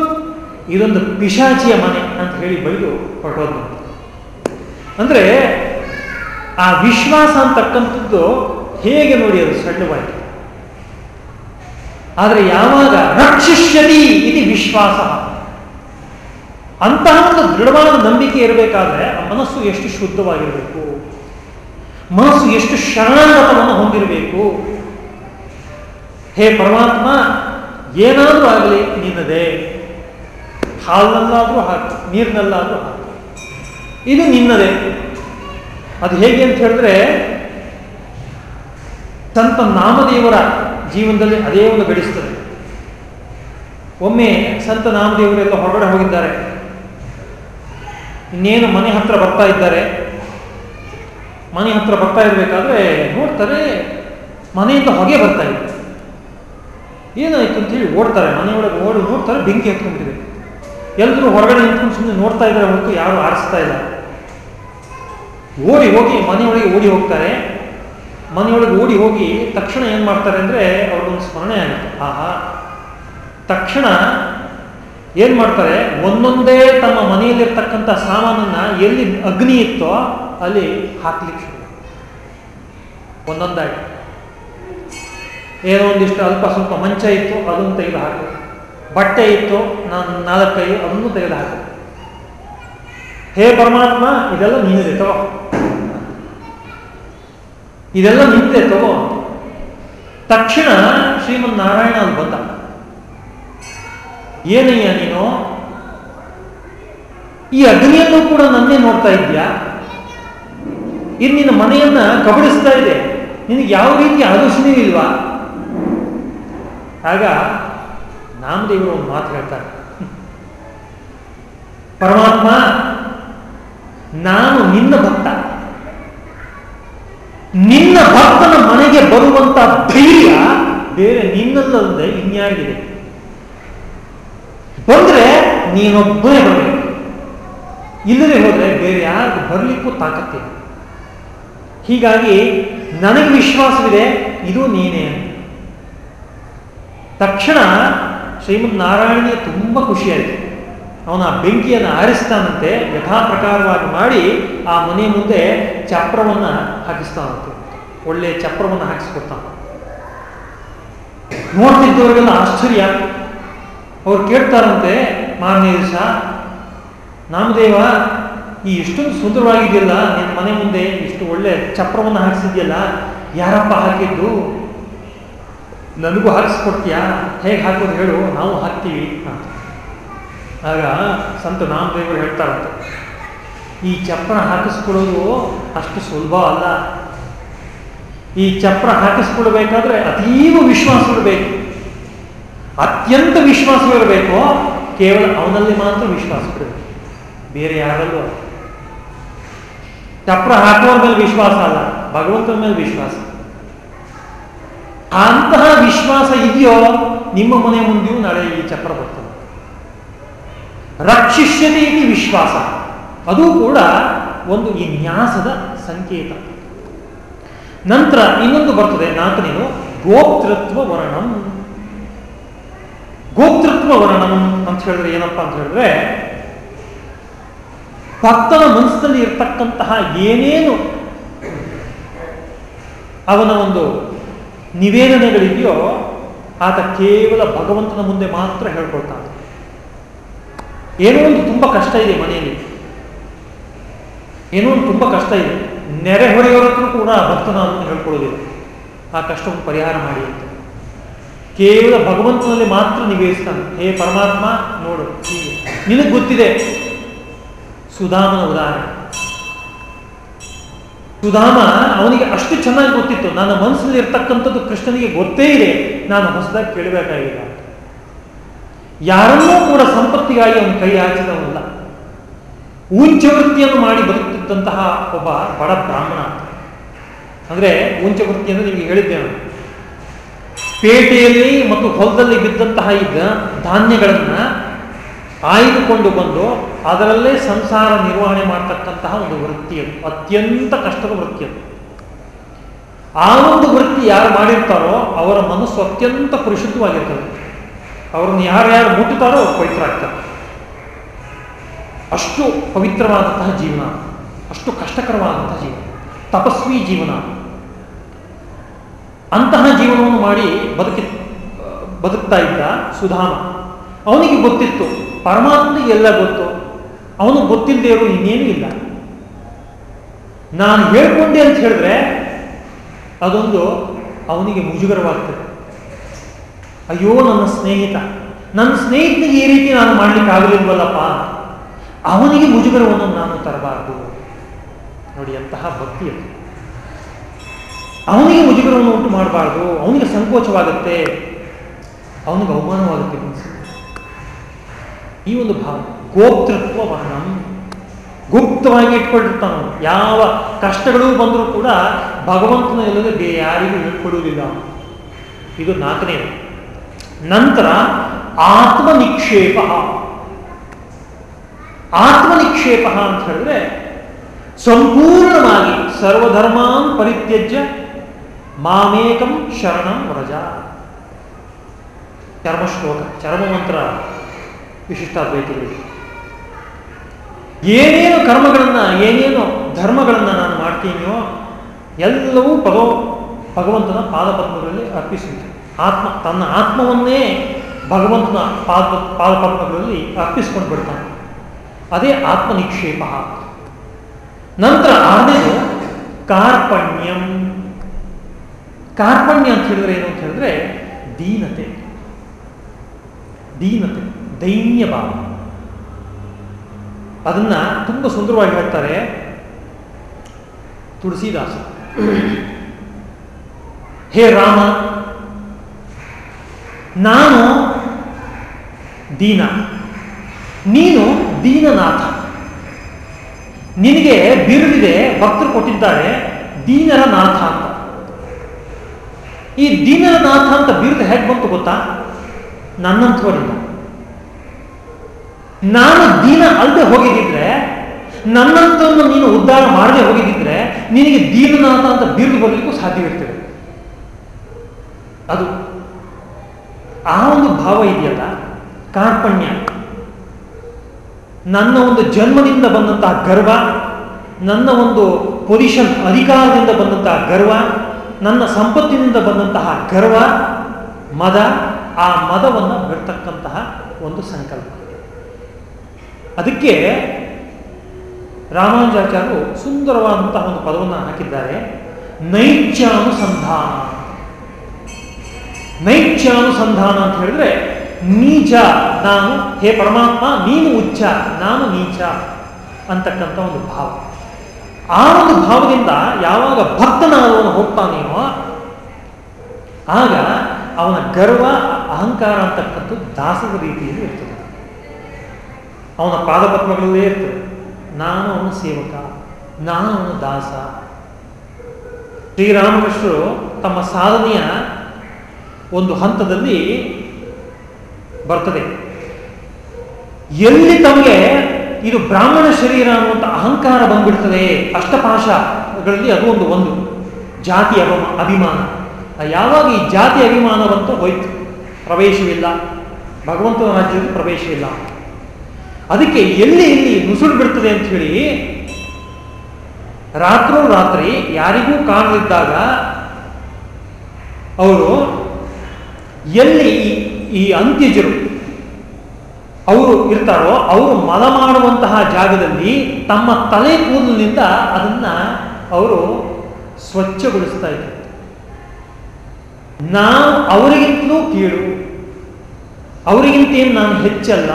Speaker 1: ಇದೊಂದು ಪಿಶಾಚಿಯ ಮನೆ ಅಂತ ಹೇಳಿ ಬೈದು ಹೊರಟೋದು ಅಂದರೆ ಆ ವಿಶ್ವಾಸ ಅಂತಕ್ಕಂಥದ್ದು ಹೇಗೆ ನೋಡಿ ಅದು ಸಣ್ಣವಾಯಿತು ಆದರೆ ಯಾವಾಗ ರಕ್ಷಿಷ್ಯತಿ ಇದು ವಿಶ್ವಾಸ? ಅಂತಹ ಒಂದು ದೃಢವಾದ ನಂಬಿಕೆ ಇರಬೇಕಾದ್ರೆ ಮನಸ್ಸು ಎಷ್ಟು ಶುದ್ಧವಾಗಿರಬೇಕು? ಮನಸ್ಸು ಎಷ್ಟು ಶರಣಾಗತವನ್ನು ಹೊಂದಿರಬೇಕು? ಹೇ ಪರಮಾತ್ಮ, ಏನಾದರೂ ಆಗಲಿ ನಿನ್ನದೇ. ಹಾಲಿನಲ್ಲಾದರೂ ಹಾಕಿ, ನೀರಿನಲ್ಲಾದರೂ ಹಾಕಿ. ಇದು ನಿನ್ನದೇ. ಅದು ಹೇಗೆ ಅಂತ ಹೇಳಿದ್ರೆ, ಸಂತ ನಾಮದೇವರ ಜೀವನದಲ್ಲಿ ಅದೇ ಒಂದು ಗಳಿಸ್ತದೆ ಒಮ್ಮೆ ಸಂತ ನಾಮದೇವರೆಲ್ಲ ಹೊರಗಡೆ ಹೋಗಿದ್ದಾರೆ. ಇನ್ನೇನು ಮನೆ ಹತ್ರ ಬರ್ತಾ ಇದ್ದಾರೆ. ಮನೆ ಹತ್ರ ಬರ್ತಾ ಇರಬೇಕಾದ್ರೆ ನೋಡ್ತಾರೆ ಮನೆಯಿಂದ ಹೊಗೆ ಬರ್ತಾ ಇದೆ. ಏನಾಯ್ತು ಅಂತ ಹೇಳಿ ಓಡ್ತಾರೆ. ಮನೆಯೊಳಗೆ ಓಡಿ ನೋಡ್ತಾರೆ, ಬೆಂಕಿ ಹತ್ಕೊಂಡಿದೆ ಎಲ್ಲರೂ ಹೊರಗಡೆ ನಿಂತ್ಕೊಂಡು ಸುಮ್ಮನೆ ನೋಡ್ತಾ ಇದ್ದಾರೆ ಹೊರತು ಯಾರು ಆರಿಸ್ತಾ ಇಲ್ಲ. ಓಡಿ ಹೋಗಿ ಮನೆಯೊಳಗೆ ಓಡಿ ಹೋಗ್ತಾರೆ. ಮನೆಯೊಳಗೆ ಓಡಿ ಹೋಗಿ ತಕ್ಷಣ ಏನು ಮಾಡ್ತಾರೆ ಅಂದರೆ ಅವ್ರಿಗೊಂದು ಸ್ಮರಣೆ ಆಗುತ್ತೆ. ಆಹಾ. ತಕ್ಷಣ ಏನು ಮಾಡ್ತಾರೆ? ಒಂದೊಂದೇ ತಮ್ಮ ಮನೆಯಲ್ಲಿರ್ತಕ್ಕಂಥ ಸಾಮಾನನ್ನು ಎಲ್ಲಿ ಅಗ್ನಿ ಇತ್ತೋ ಅಲ್ಲಿ ಹಾಕ್ಲಿಕ್ಕೆ ಶುರು ಒಂದೊಂದಾಗಿ. ಏನೋ ಒಂದಿಷ್ಟು ಅಲ್ಪ ಸ್ವಲ್ಪ ಮಂಚ ಇತ್ತು, ಅದನ್ನು ತೆಗೆದು ಹಾಕು ಬಟ್ಟೆ ಇತ್ತು, ನಾನು ನಾಲ್ಕೈದು, ಅದನ್ನು ತೆಗೆದು ಹಾಕು ಹೇ ಪರಮಾತ್ಮ, ಇದೆಲ್ಲ ನೀನಿದೆ, ತಗೋ. ಇದೆಲ್ಲ ನಿಂತೆ ತಗೋ. ತಕ್ಷಣ ಶ್ರೀಮನ್ ನಾರಾಯಣ ಅಲ್ಲಿ ಬಂದ. ಏನಯ್ಯ ನೀನು? ಈ ಅಗ್ನಿಯನ್ನು ಕೂಡ ನನ್ನೇ ನೋಡ್ತಾ ಇದ್ಯಾ ಇದು ನಿನ್ನ ಮನೆಯನ್ನ ಕಬಳಿಸ್ತಾ ಇದೆ. ನಿನಗೆ ಯಾವ ರೀತಿ ಆಲೋಚನೆ ಇಲ್ವಾ? ಆಗ ನಾಮದೇವರು ಒಂದು ಮಾತು ಹೇಳ್ತಾರೆ. ಪರಮಾತ್ಮ, ನಾನು ನಿನ್ನ ಭಕ್ತ. ನಿನ್ನ ಭಕ್ತನ ಮನೆಗೆ ಬರುವಂತ ಧೈರ್ಯ ಬೇರೆ ನಿನ್ನಲ್ಲದೆ ಇನ್ಯಾರಿಗಿದೆ? ಬಂದ್ರೆ ನೀನೊಬ್ಬನೇ ಬರಬೇಕು. ಇಲ್ಲದೆ ಹೋದ್ರೆ ಬೇರೆ ಯಾರು ಬರಲಿಕ್ಕೂ ತಾಕತ್ತಿಲ್ಲ. ಹೀಗಾಗಿ ನನಗೆ ವಿಶ್ವಾಸವಿದೆ, ಇದು ನೀನೇ ತಕ್ಷಣ ಶ್ರೀಮದ್ ನಾರಾಯಣಿಗೆ ತುಂಬ ಖುಷಿಯಾಯಿತು. ಅವನ ಆ ಬೆಂಕಿಯನ್ನು ಆರಿಸ್ತಾನಂತೆ ಯಥಾ ಪ್ರಕಾರವಾಗಿ ಮಾಡಿ ಆ ಮನೆ ಮುಂದೆ ಚಪ್ರವನ್ನು ಹಾಕಿಸ್ತಾನಂತೆ. ಒಳ್ಳೆ ಚಪ್ರವನ್ನು ಹಾಕಿಸ್ಕೊಡ್ತಾನ. ನೋಡ್ತಿದ್ದವರಿಗೆಲ್ಲ ಆಶ್ಚರ್ಯ. ಅವ್ರು ಕೇಳ್ತಾರಂತೆ ದಿವಸ, ನಾಮದೇವ, ಈ ಇಷ್ಟೊಂದು ಸುಂದರವಾಗಿದೆಯಲ್ಲ, ನಿನ್ನ ಮನೆ ಮುಂದೆ ಇಷ್ಟು ಒಳ್ಳೆ ಚಪ್ರವನ್ನು ಹಾಕಿಸಿದ್ಯಲ್ಲ, ಯಾರಪ್ಪ ಹಾಕಿದ್ದು? ನನಗೂ ಹಾಕಿಸ್ಕೊಡ್ತೀಯಾ? ಹೇಗೆ ಹಾಕೋದು ಹೇಳು, ನಾವು ಹಾಕ್ತೀವಿ, ಅಂತ. ಆಗ ಸಂತ ನಾಮದೇವರು ಹೇಳ್ತಾರಂತೆ ಈ ಚಪ್ರ ಹಾಕಿಸ್ಕೊಳ್ಳೋದು ಅಷ್ಟು ಸುಲಭ ಅಲ್ಲ. ಈ ಚಪ್ರ ಹಾಕಿಸ್ಕೊಳ್ಬೇಕಾದ್ರೆ ಅತೀವ ವಿಶ್ವಾಸವಿರಬೇಕು ಅತ್ಯಂತ ವಿಶ್ವಾಸವಿರಬೇಕು ಕೇವಲ ಅವನಲ್ಲಿ ಮಾತ್ರ ವಿಶ್ವಾಸವಿರಬೇಕು ಬೇರೆ ಯಾರಲ್ಲೂ ಚಪ್ರ ಹಾಕುವ ಮೇಲೆ ವಿಶ್ವಾಸ ಅಲ್ಲ. ಭಗವಂತನ ಮೇಲೆ ವಿಶ್ವಾಸ. ಅಂತಹ ವಿಶ್ವಾಸ ಇದೆಯೋ ನಿಮ್ಮ ಮನೆ ಮುಂದೆಯೂ ನಾಳೆ ಈ ಚಪ್ರ ಬರ್ತದೆ. ರಕ್ಷಿಷ್ಯತೆ ಇತಿ ವಿಶ್ವಾಸ. ಅದು ಕೂಡ ಒಂದು ಈ ನ್ಯಾಸದ ಸಂಕೇತ. ನಂತರ ಇನ್ನೊಂದು ಬರ್ತದೆ ನಾಲ್ಕನೇನು ಗೋಪ್ತೃತ್ವ ವರ್ಣಂ. ಗೋಪ್ತೃತ್ವ ವರ್ಣಂ ಅಂತ ಹೇಳಿದ್ರೆ ಏನಪ್ಪಾ ಅಂತ ಹೇಳಿದ್ರೆ ಭಕ್ತನ ಮನಸ್ಸಿನಲ್ಲಿ ಇರ್ತಕ್ಕಂತಹ ಏನೇನು ಅವನ ಒಂದು ನಿವೇದನೆಗಳಿದೆಯೋ, ಆತ ಕೇವಲ ಭಗವಂತನ ಮುಂದೆ ಮಾತ್ರ ಹೇಳ್ಕೊಳ್ತಾನೆ. ಏನೋ ಒಂದು ತುಂಬ ಕಷ್ಟ ಇದೆ ಮನೆಯಲ್ಲಿ. ಏನೋ ಒಂದು ತುಂಬ ಕಷ್ಟ ಇದೆ. ನೆರೆ ಹತ್ರ ಕೂಡ ಭಕ್ತನ ಹೇಳ್ಕೊಳ್ಳೋದಿಲ್ಲ. ಆ ಕಷ್ಟವನ್ನು ಪರಿಹಾರ ಮಾಡಿ ಅಂತ. ಕೇವಲ ಭಗವಂತನಲ್ಲಿ ಮಾತ್ರ ನಿವೇದಿಸ್ತಾನೆ ಹೇ ಪರಮಾತ್ಮ, ನೋಡು ನಿನಗೆ ಗೊತ್ತಿದೆ. ಸುಧಾಮನ ಉದಾಹರಣೆ. ಸುಧಾಮ ಅವನಿಗೆ ಅಷ್ಟು ಚೆನ್ನಾಗಿ ಗೊತ್ತಿತ್ತು. ನನ್ನ ಮನಸ್ಸಲ್ಲಿ ಇರ್ತಕ್ಕಂಥದ್ದು ಕೃಷ್ಣನಿಗೆ ಗೊತ್ತೇ ಇದೆ. ನಾನು ಹೊಸದಾಗಿ ಕೇಳಬೇಕಾಗಿಲ್ಲ. ಯಾರನ್ನೂ ಕೂಡ ಸಂಪತ್ತಿಗಾಗಿ ಅವನು ಕೈ ಹಾಚಿದವನಲ್ಲ ಊಂಚವೃತ್ತಿಯನ್ನು ಮಾಡಿ ಬದುಕುತ್ತಿದ್ದಂತಹ ಒಬ್ಬ ಬಡ ಬ್ರಾಹ್ಮಣ ಅಂದ್ರೆ ಊಂಚವೃತ್ತಿ ಎಂದು ನಿಮಗೆ ಹೇಳಿದ್ದೆ ನಾನು. ಪೇಟೆಯಲ್ಲಿ ಮತ್ತು ಹೊಲದಲ್ಲಿ ಬಿದ್ದಂತಹ ಈಗ ಧಾನ್ಯಗಳನ್ನು ಆಯ್ದುಕೊಂಡು ಬಂದು ಅದರಲ್ಲೇ ಸಂಸಾರ ನಿರ್ವಹಣೆ ಮಾಡ್ತಕ್ಕಂತಹ ಒಂದು ವೃತ್ತಿಯದು ಅತ್ಯಂತ ಕಷ್ಟದ ವೃತ್ತಿ ಅದು. ಆ ಒಂದು ವೃತ್ತಿ ಯಾರು ಮಾಡಿರ್ತಾರೋ ಅವರ ಮನಸ್ಸು ಅತ್ಯಂತ ಪರಿಶುದ್ಧವಾಗಿರ್ತದೆ. ಅವರನ್ನು ಯಾರ್ಯಾರು ಮುಟ್ಟುತ್ತಾರೋ ಅವ್ರು ಪವಿತ್ರ ಆಗ್ತಾರೆ. ಅಷ್ಟು ಪವಿತ್ರವಾದಂತಹ ಜೀವನ, ಅಷ್ಟು ಕಷ್ಟಕರವಾದಂತಹ ಜೀವನ, ತಪಸ್ವಿ ಜೀವನ. ಅಂತಹ ಜೀವನವನ್ನು ಮಾಡಿ ಬದುಕಿ, ಬದುಕ್ತಾ ಇದ್ದ ಸುಧಾಮ. ಅವನಿಗೆ ಗೊತ್ತಿತ್ತು, ಪರಮಾತ್ಮನಿಗೆ ಎಲ್ಲ ಗೊತ್ತು. ಅವನು ಗೊತ್ತಿಲ್ಲದೆ ಇರೋ ಇನ್ನೇನು ಇಲ್ಲ. ನಾನು ಹೇಳ್ಕೊಂಡೆ ಅಂತ ಹೇಳಿದ್ರೆ ಅದೊಂದು ಅವನಿಗೆ ಮುಜುಗರವಾಗ್ತದೆ. ಅಯ್ಯೋ, ನನ್ನ ಸ್ನೇಹಿತ, ನನ್ನ ಸ್ನೇಹಿತನಿಗೆ ಈ ರೀತಿ ನಾನು ಮಾಡ್ಲಿಕ್ಕೆ ಆಗಲಿಲ್ವಲ್ಲಪ್ಪ? ಅವನಿಗೆ ಮುಜುಗರವನ್ನು ನಾನು ತರಬಾರದು. ನೋಡಿ, ಅಂತಹ ಭಕ್ತಿ ಅದು. ಅವನಿಗೆ ಮುಜುಗರವನ್ನು ಉಂಟು ಮಾಡಬಾರ್ದು. ಅವನಿಗೆ ಸಂಕೋಚವಾಗುತ್ತೆ. ಅವನಿಗೆ ಅವಮಾನವಾಗುತ್ತೆ ಈ ಒಂದು ಭಾವ ಗೋಪ್ತೃತ್ವ ವರ್ಣಂ ಗುಪ್ತವಾಗಿ ಇಟ್ಕೊಂಡಿರ್ತಾನ ಯಾವ ಕಷ್ಟಗಳು ಬಂದರೂ ಕೂಡ ಭಗವಂತನ ಇಲ್ಲದೆ ಬೇರೆ ಯಾರಿಗೂ ಹೇಳ್ಕೊಡುವುದಿಲ್ಲ ಇದು ನಾಲ್ಕನೇ ನಂತರ ಆತ್ಮ ನಿಕ್ಷೇಪ ಆತ್ಮ ನಿಕ್ಷೇಪ ಅಂತ ಹೇಳಿದ್ರೆ ಸಂಪೂರ್ಣವಾಗಿ ಸರ್ವಧರ್ಮಾನ್ ಪರಿತ್ಯಜ್ಯ ಮಾಮೇಕಂ ಶರಣಂ ವ್ರಜ. ಚರ್ಮಶ್ಲೋಕ, ಚರ್ಮಮಂತ್ರ ವಿಶಿಷ್ಟಾದ್ವೈತಗಳು ಏನೇನು ಕರ್ಮಗಳನ್ನ, ಏನೇನು ಧರ್ಮಗಳನ್ನ ನಾನು ಮಾಡ್ತೀನಿಯೋ ಎಲ್ಲವೂ ಭಗವ, ಭಗವಂತನ ಪಾದಪದ್ಮಗಳಲ್ಲಿ ಅರ್ಪಿಸುತ್ತೆ. ಆತ್ಮ, ತನ್ನ ಆತ್ಮವನ್ನೇ ಭಗವಂತನ ಪಾದ ಪಾದಪದ್ಮಗಳಲ್ಲಿ ಅರ್ಪಿಸ್ಕೊಂಡು ಬಿಡ್ತಾನೆ. ಅದೇ ಆತ್ಮ ನಿಕ್ಷೇಪ ನಂತರ ಆರನೇದು ಕಾರ್ಪಣ್ಯಂ. ಕಾರ್ಪಣ್ಯ ಅಂತ ಹೇಳಿದ್ರೆ ಏನು ಅಂತ ಹೇಳಿದ್ರೆ ದೀನತೆ. ದೀನತೆ, ದೈನ್ಯ ಭಾವ. ಅದನ್ನ ತುಂಬ ಸುಂದರವಾಗಿ ಹೇಳ್ತಾರೆ ತುಳಸಿದಾಸ ಹೇ ರಾಮ ನಾನು ದೀನ. ನೀನು ದೀನನಾಥ. ನಿನಗೆ ಬಿರುದಿದೆ, ಭಕ್ತರು ಕೊಟ್ಟಿದ್ದಾರೆ, ದೀನರ ನಾಥ ಅಂತ. ಈ ದೀನರ ನಾಥ ಅಂತ ಬಿರುದು ಹೇಗೆ ಬಂತು ಗೊತ್ತಾ? ನನ್ನಂಥವರಿಂದ. ನಾನು ದೀನ ಅಲ್ಲದೆ ಹೋಗಿದ್ದಿದ್ರೆ ನನ್ನಂಥವನ್ನು ನೀನು ಉದ್ಧಾರ ಮಾಡದೆ ಹೋಗಿದ್ದರೆ ನಿನಗೆ ದೀನನಾಥ ಅಂತ ಬಿರುದು ಬರಲಿಕ್ಕೂ ಸಾಧ್ಯವಿರ್ತದೆ. ಅದು ಆ ಒಂದು ಭಾವ ಇದೆಯಲ್ಲ? ಕಾರ್ಪಣ್ಯ. ನನ್ನ ಒಂದು ಜನ್ಮದಿಂದ ಬಂದಂತಹ ಗರ್ವ, ನನ್ನ ಒಂದು ಪೊಸಿಷನ್ ಅಧಿಕಾರದಿಂದ ಬಂದಂತಹ ಗರ್ವ, ನನ್ನ ಸಂಪತ್ತಿನಿಂದ ಬಂದಂತಹ ಗರ್ವ, ಮದ, ಆ ಮದವನ್ನು ಬಿಡ್ತಕ್ಕಂತಹ ಒಂದು ಸಂಕಲ್ಪ. ಅದಕ್ಕೆ ರಾಮಾನುಜಾಚಾರ್ಯರು ಸುಂದರವಾದಂತಹ ಒಂದು ಪದವನ್ನು ಹಾಕಿದ್ದಾರೆ. ನೈತ್ಯಾನುಸಂಧಾನ. ನೈತ್ಯಾನುಸಂಧಾನ ಅಂತ ಹೇಳಿದ್ರೆ ನೀಚ, ನಾನು, ಹೇ ಪರಮಾತ್ಮ, ನೀನು ಉಚ್ಚ, ನಾನು ನೀಚ ಅಂತಕ್ಕಂಥ ಒಂದು ಭಾವ. ಆ ಒಂದು ಭಾವದಿಂದ ಯಾವಾಗ ಭಕ್ತನಾದವನು ಹೋಗ್ತಾನೇನೋ, ಆಗ ಅವನ ಗರ್ವ, ಅಹಂಕಾರ ಅಂತಕ್ಕಂಥದ್ದು ದಾಸದ ರೀತಿಯಲ್ಲಿ ಇರ್ತದೆ. ಅವನ ಪಾದಪದ್ಮಗಳಲ್ಲೇ ಇರ್ತದೆ. ನಾನು ಅವನ ಸೇವಕ, ನಾನು ಅವನ ದಾಸ. ಶ್ರೀರಾಮಕೃಷ್ಣರು ತಮ್ಮ ಸಾಧನೆಯ ಒಂದು ಹಂತದಲ್ಲಿ ಬರ್ತದೆ. ಎಲ್ಲಿ ತಮಗೆ ಇದು ಬ್ರಾಹ್ಮಣ ಶರೀರ ಅನ್ನುವಂಥ ಅಹಂಕಾರ ಬಂದ್ಬಿಡ್ತದೆ, ಅಷ್ಟಪಾಶಗಳಲ್ಲಿ ಅದು ಒಂದು ಒಂದು. ಜಾತಿ ಅಭಿಮ ಅಭಿಮಾನ. ಯಾವಾಗ ಈ ಜಾತಿ ಅಭಿಮಾನ ಬಂತು ಹೋಯ್ತು. ಪ್ರವೇಶವಿಲ್ಲ. ಭಗವಂತನ ರಾಜ್ಯದಲ್ಲಿ ಪ್ರವೇಶವಿಲ್ಲ. ಅದಕ್ಕೆ ಎಲ್ಲಿ ಇಲ್ಲಿ ನುಸುಳು ಬಿಡ್ತದೆ ಅಂತ ಹೇಳಿ ರಾತ್ರೋ ರಾತ್ರಿ ಯಾರಿಗೂ ಕಾಣದಿದ್ದಾಗ ಅವರು ಎಲ್ಲಿ ಈ ಅಂತ್ಯಜರು ಅವರು ಇರ್ತಾರೋ, ಅವರು ಮಲ ಮಾಡುವಂತಹ ಜಾಗದಲ್ಲಿ ತಮ್ಮ ತಲೆ ಕೂದಲಿನಿಂದ ಅದನ್ನ ಅವರು ಸ್ವಚ್ಛಗೊಳಿಸ್ತಾ ಇದ್ದಾರೆ ನಾವು ಅವರಿಗಿಂತಲೂ ಕೀಳು. ಅವರಿಗಿಂತ ಏನು ನಾನು ಹೆಚ್ಚಲ್ಲ?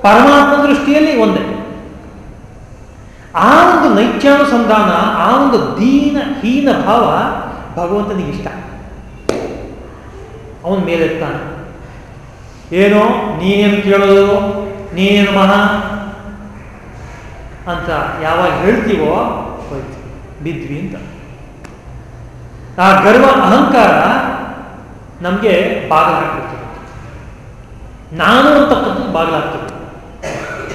Speaker 1: ಪರಮಾತ್ಮ ದೃಷ್ಟಿಯಲ್ಲಿ ಒಂದೇ. ಆ ಒಂದು ನೈತ್ಯಾನುಸಂಧಾನ, ಆ ಒಂದು ದೀನ, ಹೀನ ಭಾವ ಭಗವಂತನಿಗೆ ಇಷ್ಟ ಅವನ ಮೇಲೆತ್ತಾನೆ ಏನೋ, ನೀನೇನು ಕೇಳೋದು, ನೀನೇನು ಮಹಾ ಅಂತ ಯಾವಾಗ ಹೇಳ್ತೀವೋ ಹೋಯ್ತು. ಬಿದ್ವಿ ಅಂತ. ಆ ಗರ್ವ, ಅಹಂಕಾರ ನಮಗೆ ಬಾಗಲಾಗ್ತಿರ್ತದೆ. ನಾನು ಅಂತಕ್ಕಂಥದ್ದು ಬಾಗಲಾಗ್ತದೆ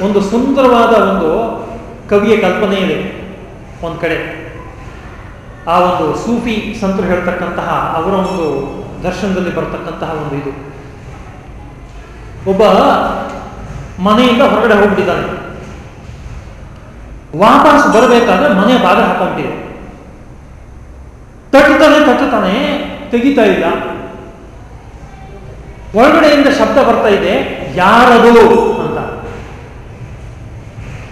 Speaker 1: ಒಂದು ಸುಂದರವಾದ ಒಂದು ಕವಿಯ ಕಲ್ಪನೆ ಇದೆ ಒಂದು ಕಡೆ. ಆ ಒಂದು ಸೂಫಿ ಸಂತರು ಹೇಳ್ತಕ್ಕಂತಹ ಅವರ ಒಂದು ದರ್ಶನದಲ್ಲಿ ಬರತಕ್ಕಂತಹ ಒಂದು ಇದು. ಒಬ್ಬ ಮನೆಯಿಂದ ಹೊರಗಡೆ ಹೋಗ್ಬಿಟ್ಟಿದ್ದಾನೆ. ವಾಪಸ್ ಬರಬೇಕಾದ್ರೆ ಮನೆ ಬಾಗ ಹಾಕೊಂಡಿದೆ ತಟ್ಟುತ್ತಾನೆ ತಟ್ಟುತ್ತಾನೆ ತೆಗಿತಾ ಇಲ್ಲ. ಒಳಗಡೆಯಿಂದ ಶಬ್ದ ಬರ್ತಾ ಇದೆ, ಯಾರದು? ಅಂತ.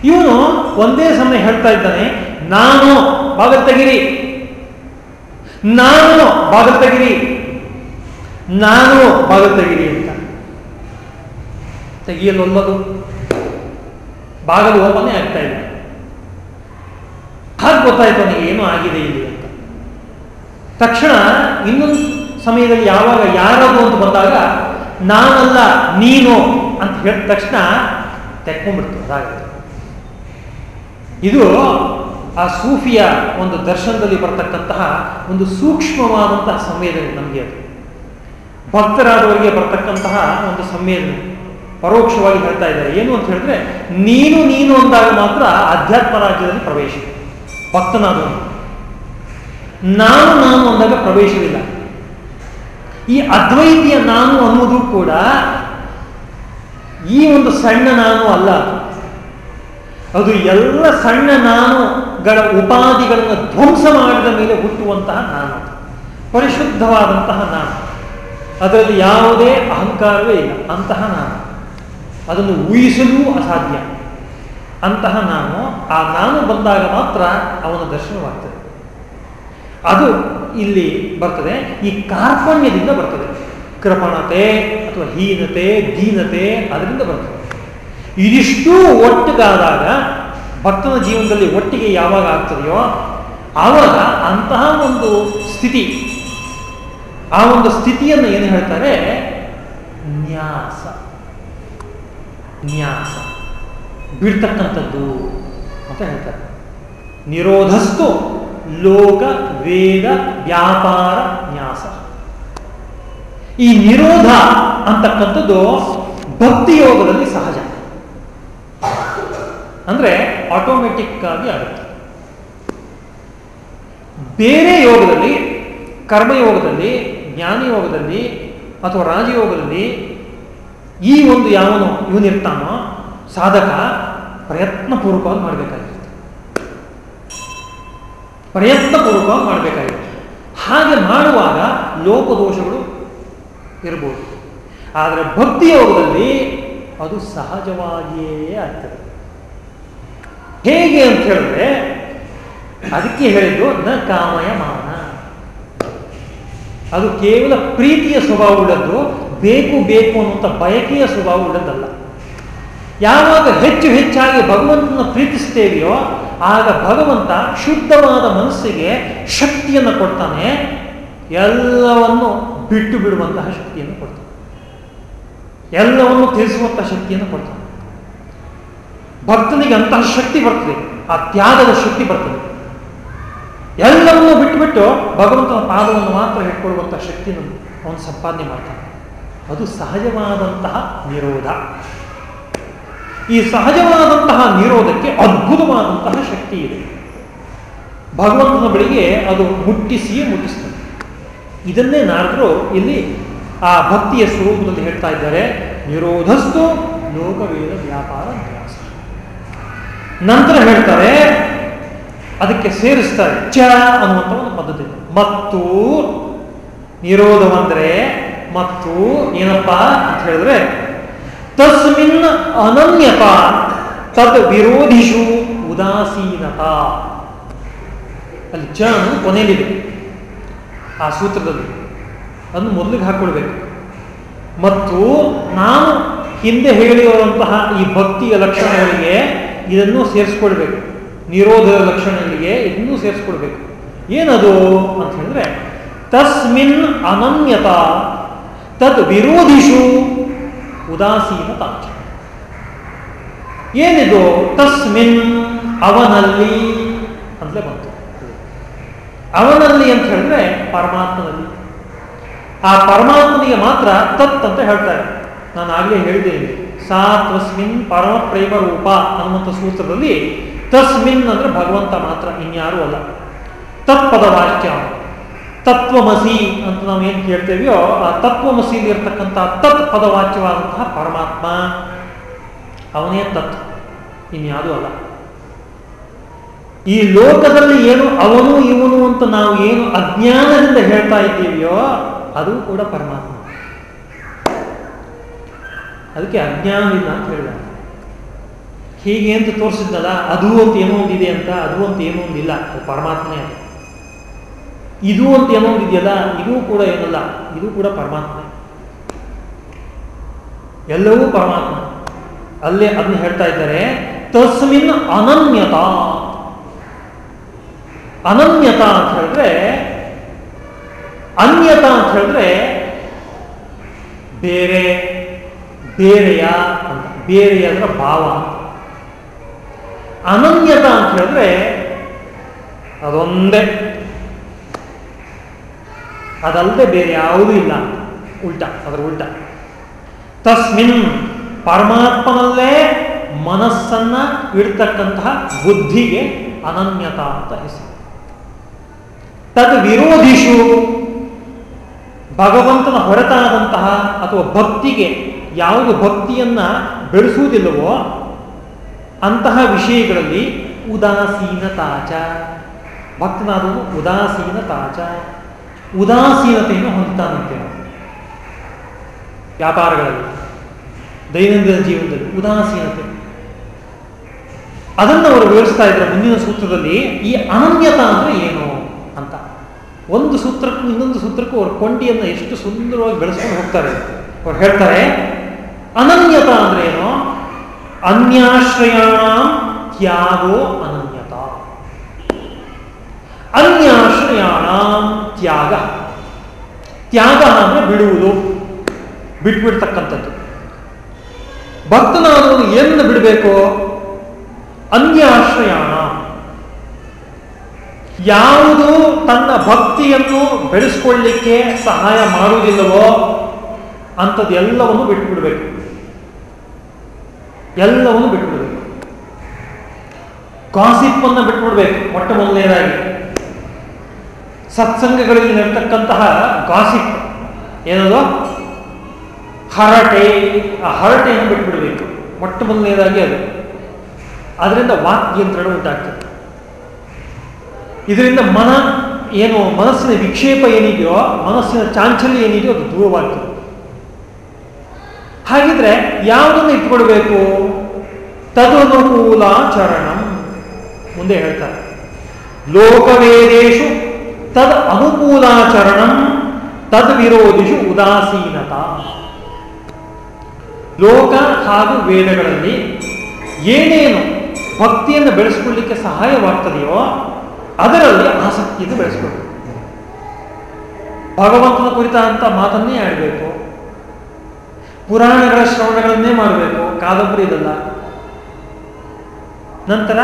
Speaker 1: ಇವನು ಒಂದೇ ಸಮಯ ಹೇಳ್ತಾ ಇದ್ದಾನೆ, ನಾನು, ಬಾಗಲ್ ತೆಗಿರಿ. ನಾನು, ಬಾಗಲ್ ತೆಗಿರಿ. ನಾನು ಭಾಗ ತೆಗೀರಿ ಅಂತ. ತೆಗಿಯಲು ಒಲ್ಲದು ಬಾಗಲು ಓಪನೇ ಆಗ್ತಾ ಇಲ್ಲ. ಹಾಗೆ ಗೊತ್ತಾಯ್ತು ನನಗೆ ಏನೋ ಆಗಿದೆ ಇಲ್ಲಿ ಅಂತ. ತಕ್ಷಣ ಇನ್ನೊಂದು ಸಮಯದಲ್ಲಿ ಯಾವಾಗ ಯಾರದು ಅಂತ ಬಂದಾಗ, ನಾನಲ್ಲ ನೀನು ಅಂತ ಹೇಳಿದ ತಕ್ಷಣ ತೆಕ್ಕೊಂಡ್ಬಿಡ್ತು ಅದಾಗುತ್ತೆ ಇದು ಆ ಸೂಫಿಯ ಒಂದು ದರ್ಶನದಲ್ಲಿ ಬರ್ತಕ್ಕಂತಹ ಒಂದು ಸೂಕ್ಷ್ಮವಾದಂತಹ ಸಂವೇದನೆ ನಮಗೆ ಅದು. ಭಕ್ತರಾದವರಿಗೆ ಬರ್ತಕ್ಕಂತಹ ಒಂದು ಸಮ್ಮೇಳನ ಪರೋಕ್ಷವಾಗಿ ಹೇಳ್ತಾ ಇದ್ದಾರೆ. ಏನು ಅಂತ ಹೇಳಿದ್ರೆ, ನೀನು ನೀನು ಅಂದಾಗ ಮಾತ್ರ ಅಧ್ಯಾತ್ಮ ರಾಜ್ಯದಲ್ಲಿ ಪ್ರವೇಶ. ಭಕ್ತನಾದವನು. ನಾನು ನಾನು ಅಂದಾಗ ಪ್ರವೇಶವಿಲ್ಲ. ಈ ಅದ್ವೈತಿಯ ನಾನು ಅನ್ನೋದು ಕೂಡ ಈ ಒಂದು ಸಣ್ಣ ನಾನು ಅಲ್ಲ. ಅದು ಎಲ್ಲ ಸಣ್ಣ ನಾನುಗಳ ಉಪಾಧಿಗಳನ್ನು ಧ್ವಂಸ ಮಾಡಿದ ಮೇಲೆ ಹುಟ್ಟುವಂತಹ ನಾನು. ಪರಿಶುದ್ಧವಾದಂತಹ ನಾನು. ಅದರಲ್ಲಿ ಯಾವುದೇ ಅಹಂಕಾರವೇ ಇಲ್ಲ. ಅಂತಹ ನಾನು. ಅದನ್ನು ಊಹಿಸಲೂ ಅಸಾಧ್ಯ. ಅಂತಹ ನಾನು, ಆ ನಾನು ಬಂದಾಗ ಮಾತ್ರ ಅವನ ದರ್ಶನವಾಗ್ತದೆ. ಅದು ಇಲ್ಲಿ ಬರ್ತದೆ, ಈ ಕಾರ್ಪಣ್ಯದಿಂದ ಬರ್ತದೆ. ಕೃಪಣತೆ ಅಥವಾ ಹೀನತೆ, ದೀನತೆ ಅದರಿಂದ ಬರ್ತದೆ. ಇದಿಷ್ಟು ಒಟ್ಟಿಗಾದಾಗ ಭಕ್ತನ ಜೀವನದಲ್ಲಿ ಒಟ್ಟಿಗೆ ಯಾವಾಗ ಆಗ್ತದೆಯೋ, ಆವಾಗ ಅಂತಹ ಒಂದು ಸ್ಥಿತಿ ಆ ಒಂದು ಸ್ಥಿತಿಯನ್ನು ಏನು ಹೇಳ್ತಾರೆ? ನ್ಯಾಸ. ನ್ಯಾಸ. ಬಿಡ್ತಕ್ಕಂಥದ್ದು ಅಂತ ಹೇಳ್ತಾರೆ. ನಿರೋಧಸ್ತು ಲೋಕ ವೇದ ವ್ಯಾಪಾರ ನ್ಯಾಸ. ಈ ನಿರೋಧ ಅಂತಕ್ಕಂಥದ್ದು ಭಕ್ತಿ ಯೋಗದಲ್ಲಿ ಸಹಜ. ಅಂದ್ರೆ ಆಟೋಮೆಟಿಕ್ ಆಗಿ ಆಗುತ್ತೆ. ಬೇರೆ ಯೋಗದಲ್ಲಿ ಕರ್ಮಯೋಗದಲ್ಲಿ ಜ್ಞಾನ ಯೋಗದಲ್ಲಿ ಅಥವಾ ರಾಜಯೋಗದಲ್ಲಿ ಈ ಒಂದು ಯಾವನು ಇವನಿರ್ತಾನೋ ಸಾಧಕ ಪ್ರಯತ್ನಪೂರ್ವಕವಾಗಿ ಮಾಡಬೇಕಾಗಿರುತ್ತೆ. ಪ್ರಯತ್ನಪೂರ್ವಕವಾಗಿ ಮಾಡಬೇಕಾಗಿರುತ್ತೆ. ಹಾಗೆ ಮಾಡುವಾಗ ಲೋಪದೋಷಗಳು ಇರ್ಬೋದು. ಆದರೆ ಭಕ್ತಿ ಯೋಗದಲ್ಲಿ ಅದು ಸಹಜವಾಗಿಯೇ ಆಗ್ತದೆ. ಹೇಗೆ ಅಂತ ಹೇಳಿದ್ರೆ, ಅದಕ್ಕೆ ಹೇಳಿದ್ದು ನ ಕಾಮಯ ಮಾನ. ಅದು ಕೇವಲ ಪ್ರೀತಿಯ ಸ್ವಭಾವ ಉಳ್ಳದ್ದು, ಬೇಕು ಬೇಕು ಅನ್ನುವಂಥ ಬಯಕೆಯ ಸ್ವಭಾವ ಉಳ್ಳದಲ್ಲ ಯಾವಾಗ ಹೆಚ್ಚು ಹೆಚ್ಚಾಗಿ ಭಗವಂತನ ಪ್ರೀತಿಸ್ತೇವೆಯೋ ಆಗ ಭಗವಂತ ಶುದ್ಧವಾದ ಮನಸ್ಸಿಗೆ ಶಕ್ತಿಯನ್ನು ಕೊಡ್ತಾನೆ, ಎಲ್ಲವನ್ನು ಬಿಟ್ಟು ಬಿಡುವಂತಹ ಶಕ್ತಿಯನ್ನು ಕೊಡ್ತಾನೆ. ಎಲ್ಲವನ್ನು ತಿಳಿಸುವಂತಹ ಶಕ್ತಿಯನ್ನು ಕೊಡ್ತಾನೆ. ಭಕ್ತನಿಗೆ ಅಂತಹ ಶಕ್ತಿ ಬರ್ತದೆ, ಆ ತ್ಯಾಗದ ಶಕ್ತಿ ಬರ್ತದೆ. ಎಲ್ಲವನ್ನೂ ಬಿಟ್ಟುಬಿಟ್ಟು ಭಗವಂತನ ಪಾದವನ್ನು ಮಾತ್ರ ಇಟ್ಕೊಳ್ಳುವಂತಹ ಶಕ್ತಿಯನ್ನು ಅವನು ಸಂಪಾದನೆ ಮಾಡ್ತಾನೆ. ಅದು ಸಹಜವಾದಂತಹ ನಿರೋಧ. ಈ ಸಹಜವಾದಂತಹ ನಿರೋಧಕ್ಕೆ ಅದ್ಭುತವಾದಂತಹ ಶಕ್ತಿ ಇದೆ. ಭಗವಂತನ ಬಳಿಗೆ ಅದು ಮುಟ್ಟಿಸಿಯೇ ಮುಟ್ಟಿಸ್ತದೆ. ಇದನ್ನೇ ನಾರದರು ಇಲ್ಲಿ ಆ ಭಕ್ತಿಯ ಸ್ವರೂಪದಲ್ಲಿ ಹೇಳ್ತಾ ಇದ್ದಾರೆ, ನಿರೋಧಸ್ತು ಲೋಕವೇದ ವ್ಯಾಪಾರ ನಂತರ ಹೇಳ್ತಾರೆ ಅದಕ್ಕೆ ಸೇರಿಸ್ತಾರೆ. ಚ ಅನ್ನುವಂಥ ಒಂದು ಪದ್ಧತಿ. ಮತ್ತು ನಿರೋಧವಂದ್ರೆ ಮತ್ತು ಏನಪ್ಪ ಅಂತ ಹೇಳಿದ್ರೆ, ತಸ್ಮಿನ್ ಅನನ್ಯತ ತದ್ ವಿರೋಧಿಷು ಉದಾಸೀನತ. ಅಲ್ಲಿ ಚ ಕೊನೆಯಲ್ಲಿದೆ. ಆ ಸೂತ್ರದಲ್ಲಿ ಅದನ್ನು ಮೊದಲಿಗೆ ಹಾಕೊಳ್ಬೇಕು. ಮತ್ತು ನಾನು ಹಿಂದೆ ಹೇಳಿರುವಂತಹ ಈ ಭಕ್ತಿಯ ಲಕ್ಷಣಗಳಿಗೆ ಇದನ್ನು ಸೇರಿಸ್ಕೊಳ್ಬೇಕು. ನಿರೋಧದ ಲಕ್ಷಣಗಳಿಗೆ ಇನ್ನೂ ಸೇರಿಸ್ಕೊಡ್ಬೇಕು. ಏನದು ಅಂತ ಹೇಳಿದ್ರೆ, ತಸ್ಮಿನ್ ಅನನ್ಯತ ತದ್ ವಿರೋಧಿಷು ಉದಾಸೀನತ ಏನಿದು? ತಸ್ಮಿನ್ ಅವನಲ್ಲಿ ಅಂತಲೇ ಬಂತು. ಅವನಲ್ಲಿ ಅಂತ ಹೇಳಿದ್ರೆ ಪರಮಾತ್ಮನಲ್ಲಿ. ಆ ಪರಮಾತ್ಮನಿಗೆ ಮಾತ್ರ ತತ್ ಅಂತ ಹೇಳ್ತಾರೆ. ನಾನು ಆಗಲೇ ಹೇಳಿದ್ದೇನೆ. ಸಾ ತಸ್ಮಿನ್ ಪರಮ ಪ್ರೇಮ ರೂಪ ಅನ್ನುವಂಥ ಸೂತ್ರದಲ್ಲಿ ತಸ್ಮಿನ್ ಅಂದರೆ ಭಗವಂತ ಮಾತ್ರ, ಇನ್ಯಾರೂ ಅಲ್ಲ. ತತ್ಪದ ವಾಕ್ಯ ತತ್ವಮಸಿ ಅಂತ ನಾವು ಏನು ಕೇಳ್ತೇವೆಯೋ ಆ ತತ್ವಮಸಿಲಿರ್ತಕ್ಕಂಥ ತತ್ ಪದವಾಚ್ಯವಾದಂತಹ ಪರಮಾತ್ಮ. ಅವನೇ ತತ್ ಇನ್ಯಾವುದೂ ಅಲ್ಲ. ಈ ಲೋಕದಲ್ಲಿ ಏನು ಅವನು, ಇವನು ಅಂತ ನಾವು ಏನು ಅಜ್ಞಾನದಿಂದ ಹೇಳ್ತಾ ಇದ್ದೀವಿಯೋ, ಅದು ಕೂಡ ಪರಮಾತ್ಮ. ಅದಕ್ಕೆ ಅಜ್ಞಾನದಿಂದ ಅಂತ ಹೇಳಿದ ಹೀಗೆ ಅಂತ ತೋರಿಸಿದ್ದಲ್ಲ, ಅದು ಅಂತ ಏನೋ ಒಂದಿದೆ ಅಂತ, ಅದು ಅಂತ ಏನೋ ಒಂದಿಲ್ಲ ಪರಮಾತ್ಮನೇ ಅದು. ಇದು ಅಂತ ಏನೋ ಒಂದಿದೆಯಲ್ಲ ಇದು ಕೂಡ ಏನಲ್ಲ, ಇದು ಕೂಡ ಪರಮಾತ್ಮ ಎಲ್ಲವೂ ಪರಮಾತ್ಮ. ಅಲ್ಲೇ ಅದನ್ನ ಹೇಳ್ತಾ ಇದ್ದಾರೆ, ತಸ್ಮಿನ್ ಅನನ್ಯತ. ಅನನ್ಯತ ಅಂತ ಹೇಳಿದ್ರೆ, ಅನ್ಯತ ಅಂತ ಹೇಳಿದ್ರೆ, ಬೇರೆ, ಬೇರೆಯ ಅಂತ, ಬೇರೆಯ ಅಂದ್ರೆ ಭಾವ ಅನನ್ಯತ ಅಂತ ಹೇಳಿದ್ರೆ ಅದೊಂದೇ. ಅದಲ್ಲದೆ ಬೇರೆ ಯಾವುದೂ ಇಲ್ಲ. ಉಲ್ಟ, ಅದರ ಉಲ್ಟ. ತಸ್ಮಿನ್ ಪರಮಾತ್ಮನಲ್ಲೇ ಮನಸ್ಸನ್ನ ಇಡ್ತಕ್ಕಂತಹ ಬುದ್ಧಿಗೆ ಅನನ್ಯತ ಅಂತ ಹೆಸರು. ತದ್ ವಿರೋಧಿಷು, ಭಗವಂತನ ಹೊರತಾದಂತಹ ಅಥವಾ ಭಕ್ತಿಗೆ ಯಾವುದು ಭಕ್ತಿಯನ್ನ ಬೆಳೆಸುವುದಿಲ್ಲವೋ ಅಂತಹ ವಿಷಯಗಳಲ್ಲಿ ಉದಾಸೀನತಾಚ. ಭಕ್ತನಾದವನು ಉದಾಸೀನತಾಚ. ಉದಾಸೀನತೆಯನ್ನು ಹೊಂದುತ್ತಾನಂತೆ ವ್ಯಾಪಾರಗಳಲ್ಲಿ, ದೈನಂದಿನ ಜೀವನದಲ್ಲಿ ಉದಾಸೀನತೆ. ಅದನ್ನು ಅವರು ವಿವರಿಸ್ತಾ ಇದ್ದಾರೆ ಮುಂದಿನ ಸೂತ್ರದಲ್ಲಿ, ಈ ಅನನ್ಯತ ಅಂದ್ರೆ ಏನು ಅಂತ. ಒಂದು ಸೂತ್ರಕ್ಕೂ, ಇನ್ನೊಂದು ಸೂತ್ರಕ್ಕೂ ಅವ್ರ ಕೊಂಡಿಯನ್ನು ಎಷ್ಟು ಸುಂದರವಾಗಿ ಬೆಳೆಸ್ಕೊಂಡು ಹೋಗ್ತಾರೆ ಅವ್ರು ಹೇಳ್ತಾರೆ, ಅನನ್ಯತ ಅಂದ್ರೆ ಏನು? ಅನ್ಯಾಶ್ರಯಾಣ ತ್ಯಾಗೋ ಅನನ್ಯತ. ಅನ್ಯಾಶ್ರಯಾಣ ತ್ಯಾಗ. ತ್ಯಾಗ ಅಂದ್ರೆ ಬಿಡುವುದು, ಬಿಟ್ಬಿಡ್ತಕ್ಕಂಥದ್ದು. ಭಕ್ತನಾದವನು ಏನನ್ನು ಬಿಡಬೇಕು? ಅನ್ಯಾಶ್ರಯಾಣ. ಯಾವುದು ತನ್ನ ಭಕ್ತಿಯನ್ನು ಬೆಳೆಸ್ಕೊಳ್ಳಿಕ್ಕೆ ಸಹಾಯ ಮಾಡುವುದಿಲ್ಲವೋ ಅಂಥದ್ದು ಎಲ್ಲವನ್ನು ಬಿಟ್ಬಿಡ್ಬೇಕು. ಎಲ್ಲವನ್ನು ಬಿಟ್ಬಿಡ್ಬೇಕು. ಗಾಸಿಪ್ಪನ್ನು ಬಿಟ್ಬಿಡ್ಬೇಕು, ಮೊಟ್ಟ ಮೊದಲನೇದಾಗಿ. ಸತ್ಸಂಗಗಳಲ್ಲಿ ನಡ್ತಕ್ಕಂತಹ ಗಾಸಿಪ್ ಏನದು? ಹರಟೆ. ಆ ಹರಟೆಯನ್ನು ಬಿಟ್ಬಿಡ್ಬೇಕು. ಮೊಟ್ಟ ಮೊದಲನೇದಾಗಿ ಅದು. ಅದರಿಂದ ವಾಕ್ ನಿಯಂತ್ರಣ ಉಂಟಾಗ್ತದೆ. ಇದರಿಂದ ಮನ, ಏನು ಮನಸ್ಸಿನ ವಿಕ್ಷೇಪ ಏನಿದೆಯೋ, ಮನಸ್ಸಿನ ಚಾಂಚಲ್ಯ ಏನಿದೆಯೋ ಅದು ದೂರವಾಗ್ತದೆ. ಹಾಗಿದ್ರೆ ಯಾವುದನ್ನು ಇಟ್ಕೊಳ್ಬೇಕು ತದನುಕೂಲಾಚರಣ. ಮುಂದೆ ಹೇಳ್ತಾರೆ. ಲೋಕವೇದೇಶು ತದ್ ಅನುಕೂಲಾಚರಣಂ ತದ್ ವಿರೋಧಿಷು ಉದಾಸೀನತ. ಲೋಕ ಹಾಗೂ ವೇದಗಳಲ್ಲಿ ಏನೇನು ಭಕ್ತಿಯನ್ನು ಬೆಳೆಸ್ಕೊಳ್ಳಿಕ್ಕೆ ಸಹಾಯವಾಗ್ತದೆಯೋ ಅದರಲ್ಲಿ ಆಸಕ್ತಿಯನ್ನು ಬೆಳೆಸ್ಕೊಳ್ಬೇಕು ಭಗವಂತನ ಕುರಿತಾದಂಥ ಮಾತನ್ನೇ ಆಡಬೇಕು ಪುರಾಣಗಳ ಶ್ರವಣಗಳನ್ನೇ ಮಾಡಬೇಕು. ಕಾದಂಬರಿ ಇದಲ್ಲ. ನಂತರ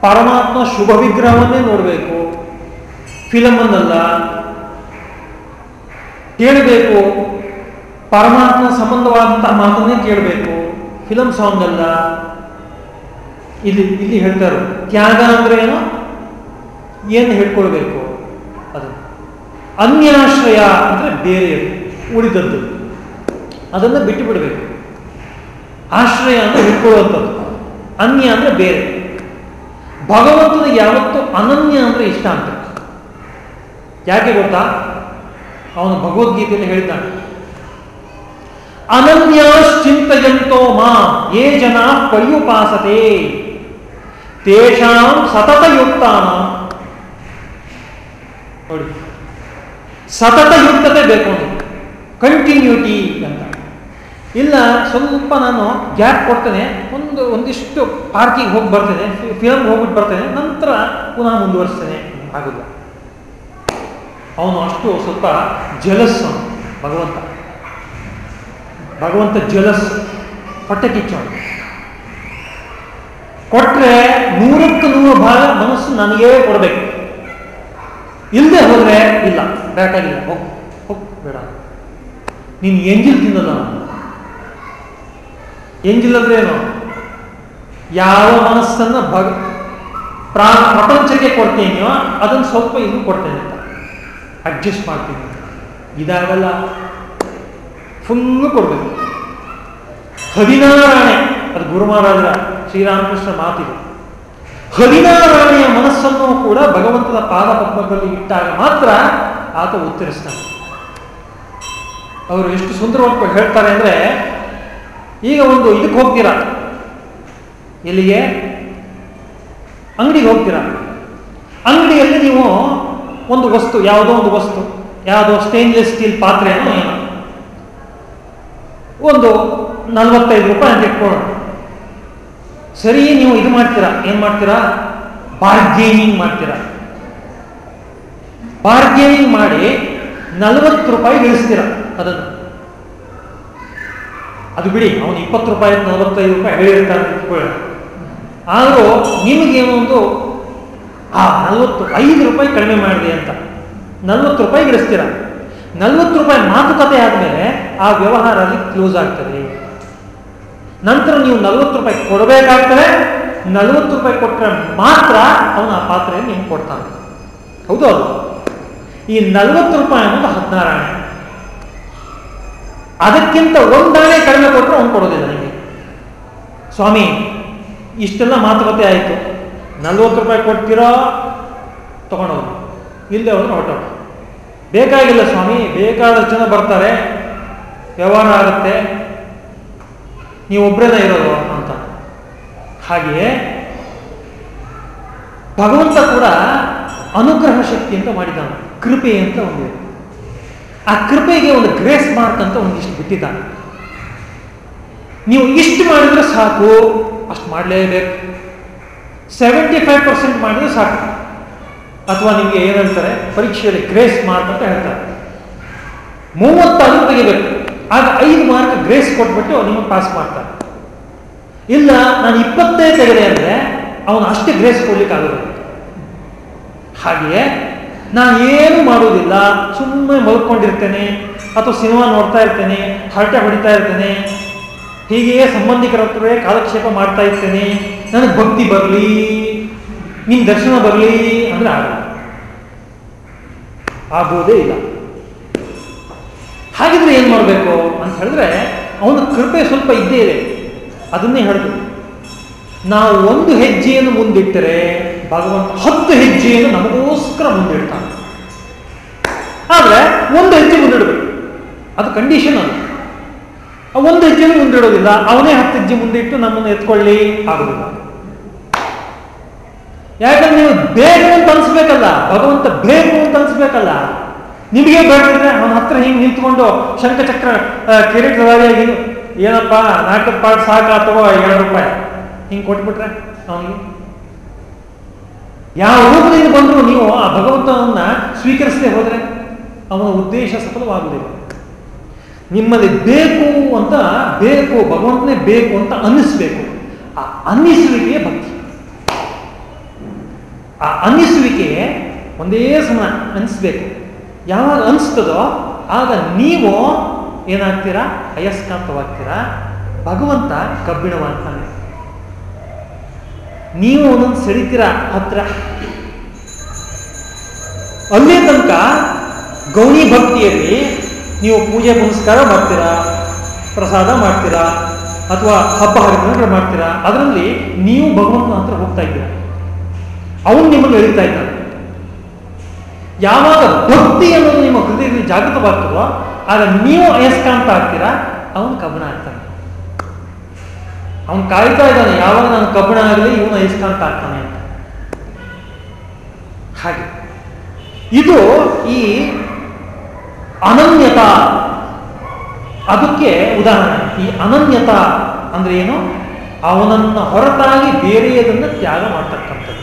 Speaker 1: ಪರಮಾತ್ಮ ಶುಭ ವಿಗ್ರಹವನ್ನೇ ನೋಡಬೇಕು. ಫಿಲಮನ್ನಲ್ಲ ಕೇಳಬೇಕು. ಪರಮಾತ್ಮ ಸಂಬಂಧವಾದಂತಹ ಮಾತನ್ನೇ ಕೇಳಬೇಕು. ಫಿಲಮ್ ಸಾಂಗ್ ಅಲ್ಲ. ಇಲ್ಲಿ ಇಲ್ಲಿ ಹೇಳ್ತಾರೆ. ತ್ಯಾಗ ಅಂದ್ರೆ ಏನು? ಏನು ಹೇಳ್ಕೊಳ್ಬೇಕು? ಅದು. ಅನ್ಯಾಶ್ರಯ ಅಂದ್ರೆ ಬೇರೆ ಉಳಿದದ್ದು ಅದನ್ನು ಬಿಟ್ಟು ಬಿಡಬೇಕು. ಆಶ್ರಯ ಅಂದರೆ ಹಿಡ್ಕೊಳ್ಳುವಂಥದ್ದು. ಅನ್ಯ ಅಂದ್ರೆ ಬೇರೆ. ಭಗವಂತನ ಯಾವತ್ತೂ ಅನನ್ಯ ಅಂದರೆ ಇಷ್ಟ ಅಂತ. ಯಾಕೆ ಗೊತ್ತಾ? ಅವನು ಭಗವದ್ಗೀತೆಯಲ್ಲಿ ಹೇಳ್ತಾನೆ ಅನನ್ಯಶ್ಚಿಂತೆಯಂತೋ ಮಾ ಏ ಜನ ಪರ್ಯುಪಾಸತೆ. ತೇಷಾಂ ಸತತಯುಕ್ತಾನ ನೋಡಿ. ಸತತ ಯುಕ್ತತೆ ಬೇಕು ಕಂಟಿನ್ಯೂಟಿ ಅಂತ. ಇಲ್ಲ, ಸ್ವಲ್ಪ ನಾನು ಗ್ಯಾಪ್ ಕೊಡ್ತೇನೆ, ಒಂದು, ಒಂದಿಷ್ಟು ಪಾರ್ಕಿಗೆ ಹೋಗಿ ಬರ್ತೇನೆ ಫಿಲಮ್ ಹೋಗ್ಬಿಟ್ಟು ಬರ್ತೇನೆ, ನಂತರ ಪುನಃ ಮುಂದುವರಿಸ್ತೇನೆ. ಆಗುಲ್ಲ ಅವನು ಅಷ್ಟು ಸ್ವಲ್ಪ ಜಲಸ್ ಭಗವಂತ. ಭಗವಂತ ಜಲಸ್ ಹೊಟ್ಟೆ ಕಿಚ್ಚವನು. ಕೊಟ್ಟರೆ ನೂರಕ್ಕೆ ನೂರು ಭಾಗ ಮನಸ್ಸು ನನಗೆ ಕೊಡಬೇಕು. ಇಲ್ಲದೆ ಹೋದರೆ ಇಲ್ಲ, ಬೇಕಾಗಿಲ್ಲ, ಹೋಗ್ ಹೋಗ್, ಬೇಡ. ನೀನು ಎಂಜಿಲ್ ತಿನ್ನಲ್ಲ ಎಂಜಿಲ್ ಅಂದ್ರೆ ಏನು? ಯಾವ ಮನಸ್ಸನ್ನ ಭಗ ಪ್ರಾ ಪ್ರಪಂಚಕ್ಕೆ ಕೊಡ್ತೇನೆಯೋ ಅದನ್ನು ಸ್ವಲ್ಪ ಇನ್ನೂ ಕೊಡ್ತೇನೆ ಅಂತ. ಅಡ್ಜಸ್ಟ್ ಮಾಡ್ತೀನಿ ಇದಾಗಲ್ಲ. ಫುಲ್ಲು ಕೊಡಬೇಕು. ಹದಿನಾರಾಣೆ, ಅದು ಗುರು ಮಹಾರಾಜರ ಶ್ರೀರಾಮಕೃಷ್ಣ ಮಾತಿದೆ. ಹದಿನಾರಾಣೆಯ ಮನಸ್ಸನ್ನು ಕೂಡ ಭಗವಂತನ ಪಾದ ಪದ್ಮದಲ್ಲಿ ಇಟ್ಟಾಗ ಮಾತ್ರ ಆತ ಉತ್ತರಿಸ್ತಾನೆ. ಅವರು ಎಷ್ಟು ಸುಂದರವಾಗಿ ಹೇಳ್ತಾರೆ ಅಂದರೆ, ಈಗ ಒಂದು ಇದಕ್ಕೆ ಹೋಗ್ತೀರಾ? ಎಲ್ಲಿಗೆ? ಅಂಗಡಿಗೆ ಹೋಗ್ತೀರಾ? ಅಂಗಡಿಯಲ್ಲಿ ನೀವು ಒಂದು ವಸ್ತು, ಯಾವುದೋ ಒಂದು ವಸ್ತು, ಯಾವುದೋ ಸ್ಟೇನ್ಲೆಸ್ ಸ್ಟೀಲ್ ಪಾತ್ರೆಯನ್ನು ಅಂತ ಒಂದು ನಲ್ವತ್ತೈದು ರೂಪಾಯಿ ಅಂತ ಇಟ್ಕೊಳ್ಳೋಣ. ಸರಿ, ನೀವು ಇದು ಮಾಡ್ತೀರಾ? ಏನ್ ಮಾಡ್ತೀರಾ? ಬಾರ್ಗೇನಿಂಗ್ ಮಾಡ್ತೀರಾ? ಬಾರ್ಗೇನಿಂಗ್ ಮಾಡಿ ನಲ್ವತ್ತು ರೂಪಾಯಿ ಇಳಿಸ್ತೀರಾ ಅದನ್ನು. ಅದು ಬಿಡಿ, ಅವನು ಇಪ್ಪತ್ತು ರೂಪಾಯಿ ನಲವತ್ತೈದು ರೂಪಾಯಿ ಹೇಳಿರ್ತಾನೆ ಇಟ್ಕೊಳ್ಳೋಣ ಆದರೂ ನಿಮಗೇನೋ ಒಂದು ಆ ನಲ್ವತ್ತು, ಐದು ರೂಪಾಯಿ ಕಡಿಮೆ ಮಾಡಿದೆ ಅಂತ. ನಲ್ವತ್ತು ರೂಪಾಯಿ ಗಿಡಿಸ್ತೀರ ನಲವತ್ತು ರೂಪಾಯಿ ಮಾತುಕತೆ ಆದಮೇಲೆ ಆ ವ್ಯವಹಾರ ಅಲ್ಲಿ ಕ್ಲೋಸ್ ಆಗ್ತದೆ. ನಂತರ ನೀವು ನಲ್ವತ್ತು ರೂಪಾಯಿ ಕೊಡಬೇಕಾಗ್ತದೆ, ನಲವತ್ತು ರೂಪಾಯಿ ಕೊಟ್ಟರೆ ಮಾತ್ರ ಅವನು ಆ ಪಾತ್ರೆಯನ್ನು ನಿಮ್ಗೆ ಕೊಡ್ತಾನೆ. ಹೌದು ಈ ನಲ್ವತ್ತು ರೂಪಾಯಿ ಅನ್ನೋದು ಹದಿನಾರಾಣೆ ಅದಕ್ಕಿಂತ ಒಂದಾಣೆ ಕಡಿಮೆ ಕೊಟ್ಟರು ಅವನು ಕೊಡೋದಿಲ್ಲ ನನಗೆ ಸ್ವಾಮಿ, ಇಷ್ಟೆಲ್ಲ ಮಾತುಕತೆ ಆಯಿತು. ನಲ್ವತ್ತು ರೂಪಾಯಿ ಕೊಡ್ತೀರೋ? ತಗೊಂಡೋಗಿ. ಇಲ್ಲದೆ ಅವ್ರು ಹೊರಟೋದು ಬೇಕಾಗಿಲ್ಲ ಸ್ವಾಮಿ, ಬೇಕಾದಷ್ಟು ಜನ ಬರ್ತಾರೆ. ವ್ಯವಹಾರ ಆಗುತ್ತೆ. ನೀವೊಬ್ಬರೇನ ಇರೋದು ಅಂತ. ಹಾಗೆಯೇ ಭಗವಂತ ಕೂಡ ಅನುಗ್ರಹ ಶಕ್ತಿ ಅಂತ ಮಾಡಿದ್ದಾನೆ. ಕೃಪೆ ಅಂತ ಒಂದು ಆ ಕೃಪೆಗೆ ಒಂದು ಗ್ರೇಸ್ ಮಾರ್ಕ್ ಅಂತ ಒಂದಿಷ್ಟು ಬಿಟ್ಟಿದ್ದಾನೆ. ನೀವು ಇಷ್ಟು ಮಾಡಿದ್ರೆ ಸಾಕು, ಅಷ್ಟು ಮಾಡಲೇಬೇಕು. ಸೆವೆಂಟಿ ಫೈವ್ ಪರ್ಸೆಂಟ್ ಮಾಡಿದ್ರೆ ಸಾಕು. ಅಥವಾ ನಿಮಗೆ ಏನಂತಾರೆ, ಪರೀಕ್ಷೆಯಲ್ಲಿ ಗ್ರೇಸ್ ಮಾರ್ಕ್ ಅಂತ ಹೇಳ್ತಾರೆ. ಮೂವತ್ತಾದರೂ ತೆಗಿಬೇಕು. ಆಗ ಐದು ಮಾರ್ಕ್ ಗ್ರೇಸ್ ಕೊಟ್ಬಿಟ್ಟು ನಿಮಗೆ ಪಾಸ್ ಮಾಡ್ತಾರೆ ಇಲ್ಲ, ನಾನು ಇಪ್ಪತ್ತೇ ತೆಗೆದೆ ಅಂದರೆ ಅವನು ಅಷ್ಟೇ ಗ್ರೇಸ್ ಕೊಡ್ಲಿಕ್ಕೆ ಹಾಗೆಯೇ ನಾನು ಏನು ಮಾಡುವುದಿಲ್ಲ ಸುಮ್ಮನೆ ಮಲ್ಕೊಂಡಿರ್ತೇನೆ, ಅಥವಾ ಸಿನಿಮಾ ನೋಡ್ತಾ ಇರ್ತೇನೆ, ಹರಟೆ ಹೊಡಿತಾ ಇರ್ತೇನೆ ಹೀಗೆಯೇ ಸಂಬಂಧಿಕರ ಹತ್ರವೇ ಕಾಲಕ್ಷೇಪ ಮಾಡ್ತಾ ಇರ್ತೇನೆ. ನನಗೆ ಭಕ್ತಿ ಬರಲಿ ನಿನ್ನ ದರ್ಶನ ಬರಲಿ ಅಂದರೆ ಆಗಲ್ಲ. ಆಗೋದೇ ಇಲ್ಲ. ಹಾಗಿದ್ರೆ ಏನು ಮಾಡಬೇಕು ಅಂತ ಹೇಳಿದ್ರೆ, ಅವನ ಕೃಪೆ ಸ್ವಲ್ಪ ಇದ್ದೇ ಇದೆ. ಅದನ್ನೇ ಹೇಳಿದ್ರು ನಾವು ಒಂದು ಹೆಜ್ಜೆಯನ್ನು ಮುಂದಿಟ್ಟರೆ ಭಗವಂತ ಹತ್ತು ಹೆಜ್ಜೆಯನ್ನು ನಮಗೋಸ್ಕರ ಮುಂದಿಡ್ತಾನೆ. ಆದ್ರೆ ಒಂದು ಹೆಜ್ಜೆ ಮುಂದಿಡಬೇಕು. ಅದು ಕಂಡೀಷನ್ ಅದು. ಒಂದು ಹೆಜ್ಜೆನೂ ಮುಂದಿಡೋದಿಲ್ಲ. ಅವನೇ ಹತ್ತು ಹೆಜ್ಜೆ ಮುಂದಿಟ್ಟು ನಮ್ಮನ್ನು ಎತ್ಕೊಳ್ಳಿ ಆಗೋದಿಲ್ಲ. ಯಾಕಂದ್ರೆ ನೀವು ಬೇಕು ಅಂತ ಅನ್ಸ್ಬೇಕಲ್ಲ, ಭಗವಂತ ಬೇಕು ಅಂತ ಅನ್ಸ್ಬೇಕಲ್ಲ. ನಿಮಗೆ ಬೇಡಿದ್ರೆ ಅವನ ಹತ್ರ ಹಿಂಗೆ ನಿಂತ್ಕೊಂಡು ಶಂಕಚಕ್ರ ಕಿರೀಟಧಾರಿಯಾಗಿ ಏನಪ್ಪ, ನಾಲ್ಕು ಪಾಟ್ ಸಾಕ ತಗೋ ಎರಡು ರೂಪಾಯಿ. ಹಿಂಗೆ ಕೊಟ್ಬಿಟ್ರೆ ಅವನಿಗೆ ಯಾವ ರೂಪದಿಂದ ಬಂದರೂ ನೀವು ಆ ಭಗವಂತನನ್ನ ಸ್ವೀಕರಿಸದೆ ಹೋದರೆ ಅವನ ಉದ್ದೇಶ ಸಫಲವಾಗುವುದಿಲ್ಲ. ನಿಮ್ಮಲ್ಲಿ ಬೇಕು ಅಂತ ಬೇಕು, ಭಗವಂತನೇ ಬೇಕು ಅಂತ ಅನ್ನಿಸ್ಬೇಕು. ಆ ಅನ್ನಿಸುವಿಕೆ ಭಕ್ತಿ. ಆ ಅನ್ನಿಸುವಿಕೆ ಒಂದೇ ಸಮ ಅನಿಸ್ಬೇಕು. ಯಾವಾಗ ಅನಿಸ್ತದೋ ಆಗ ನೀವು ಏನಾಗ್ತೀರಾ? ಅಯಸ್ಕಾಂತವಾಗ್ತೀರಾ ಭಗವಂತ ಕಬ್ಬಿಣವಾಗ್ತಾನೆ. ನೀವು ಒಂದೊಂದು ಸೆಳಿತೀರ? ಹತ್ರ. ಅಲ್ಲೇ ತನಕ ಗೌಣಿ ಭಕ್ತಿಯಲ್ಲಿ ನೀವು ಪೂಜೆ ಪುನಸ್ಕಾರ ಮಾಡ್ತೀರಾ, ಪ್ರಸಾದ ಮಾಡ್ತೀರಾ, ಅಥವಾ ಹಬ್ಬ ಹರಿದಿನಗಳು ಮಾಡ್ತೀರಾ, ಅದರಲ್ಲಿ ನೀವು ಭಗವಂತನ ಹತ್ರ ಹೋಗ್ತಾ ಇದ್ದೀರಾ. ಅವನು ನಿಮಗೆ ಎಳಿತಾ ಇದ್ದಾನೆ. ಯಾವಾಗ ಭಕ್ತಿ ಅನ್ನೋದು ನಿಮ್ಮ ಹೃದಯದಲ್ಲಿ ಜಾಗೃತವಾಗ್ತದೋ, ಆಗ ನೀವು ಅಯಸ್ಕಾಂತ ಆಗ್ತೀರಾ, ಅವನು ಕಬನ ಆಗ್ತಾನೆ. ಅವನು ಕಾಯ್ತಾ ಇದ್ದಾನೆ, ಯಾವಾಗ ನಾನು ಕಬ್ಬಣ ಆಗಲಿ ಇವನು ಅಯಸ್ಕಾಂತ ಆಗ್ತಾನೆ ಅಂತ. ಹಾಗೆ. ಇದು ಈ ಅನನ್ಯತಾ. ಅದಕ್ಕೆ ಉದಾಹರಣೆ, ಈ ಅನನ್ಯತಾ ಅಂದ್ರೆ ಏನು? ಅವನನ್ನು ಹೊರತಾಗಿ ಬೇರೆಯದನ್ನು ತ್ಯಾಗ ಮಾಡ್ತಕ್ಕಂಥದ್ದು.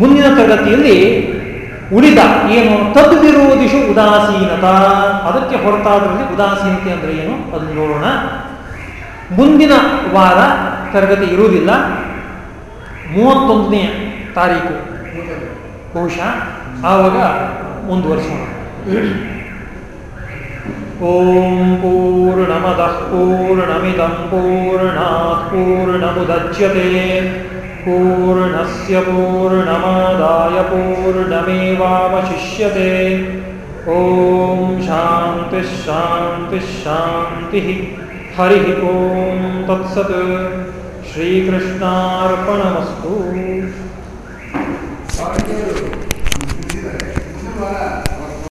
Speaker 1: ಮುಂದಿನ ತರಗತಿಯಲ್ಲಿ ಉಳಿದ ಏನು? ತದ್ದಿರುವುದಿಷು ಉದಾಸೀನತಾ. ಅದಕ್ಕೆ ಹೊರತಾದ್ರಲ್ಲಿ ಉದಾಸೀನತೆ ಅಂದ್ರೆ ಏನು? ಅದನ್ನು ನೋಡೋಣ. ಮುಂದಿನ ವಾರ ತರಗತಿ ಇರುವುದಿಲ್ಲ. ಮೂವತ್ತೊಂದನೇ ತಾರೀಕು. ಬಹುಶಃ ಆವಾಗ ಮುಂದುವರಿಸೋಣ ಓಂ ಪೂರ್ಣಮದಃ ಪೂರ್ಣಮಿದಂ ಪೂರ್ಣಾತ್ ಪೂರ್ಣಮುದಚ್ಯತೆ. ಪೂರ್ಣಸ್ಯ ಪೂರ್ಣಮಾದಾಯ ಪೂರ್ಣಮೇವಶಿಷ್ಯತೆ ಓಂ ಶಾಂತಿ ಶಾಂತಿ ಶಾಂತಿ. हरिः ॐ तत्सत् ಶ್ರೀಕೃಷ್ಣಾರ್ಪಣಮಸ್ತು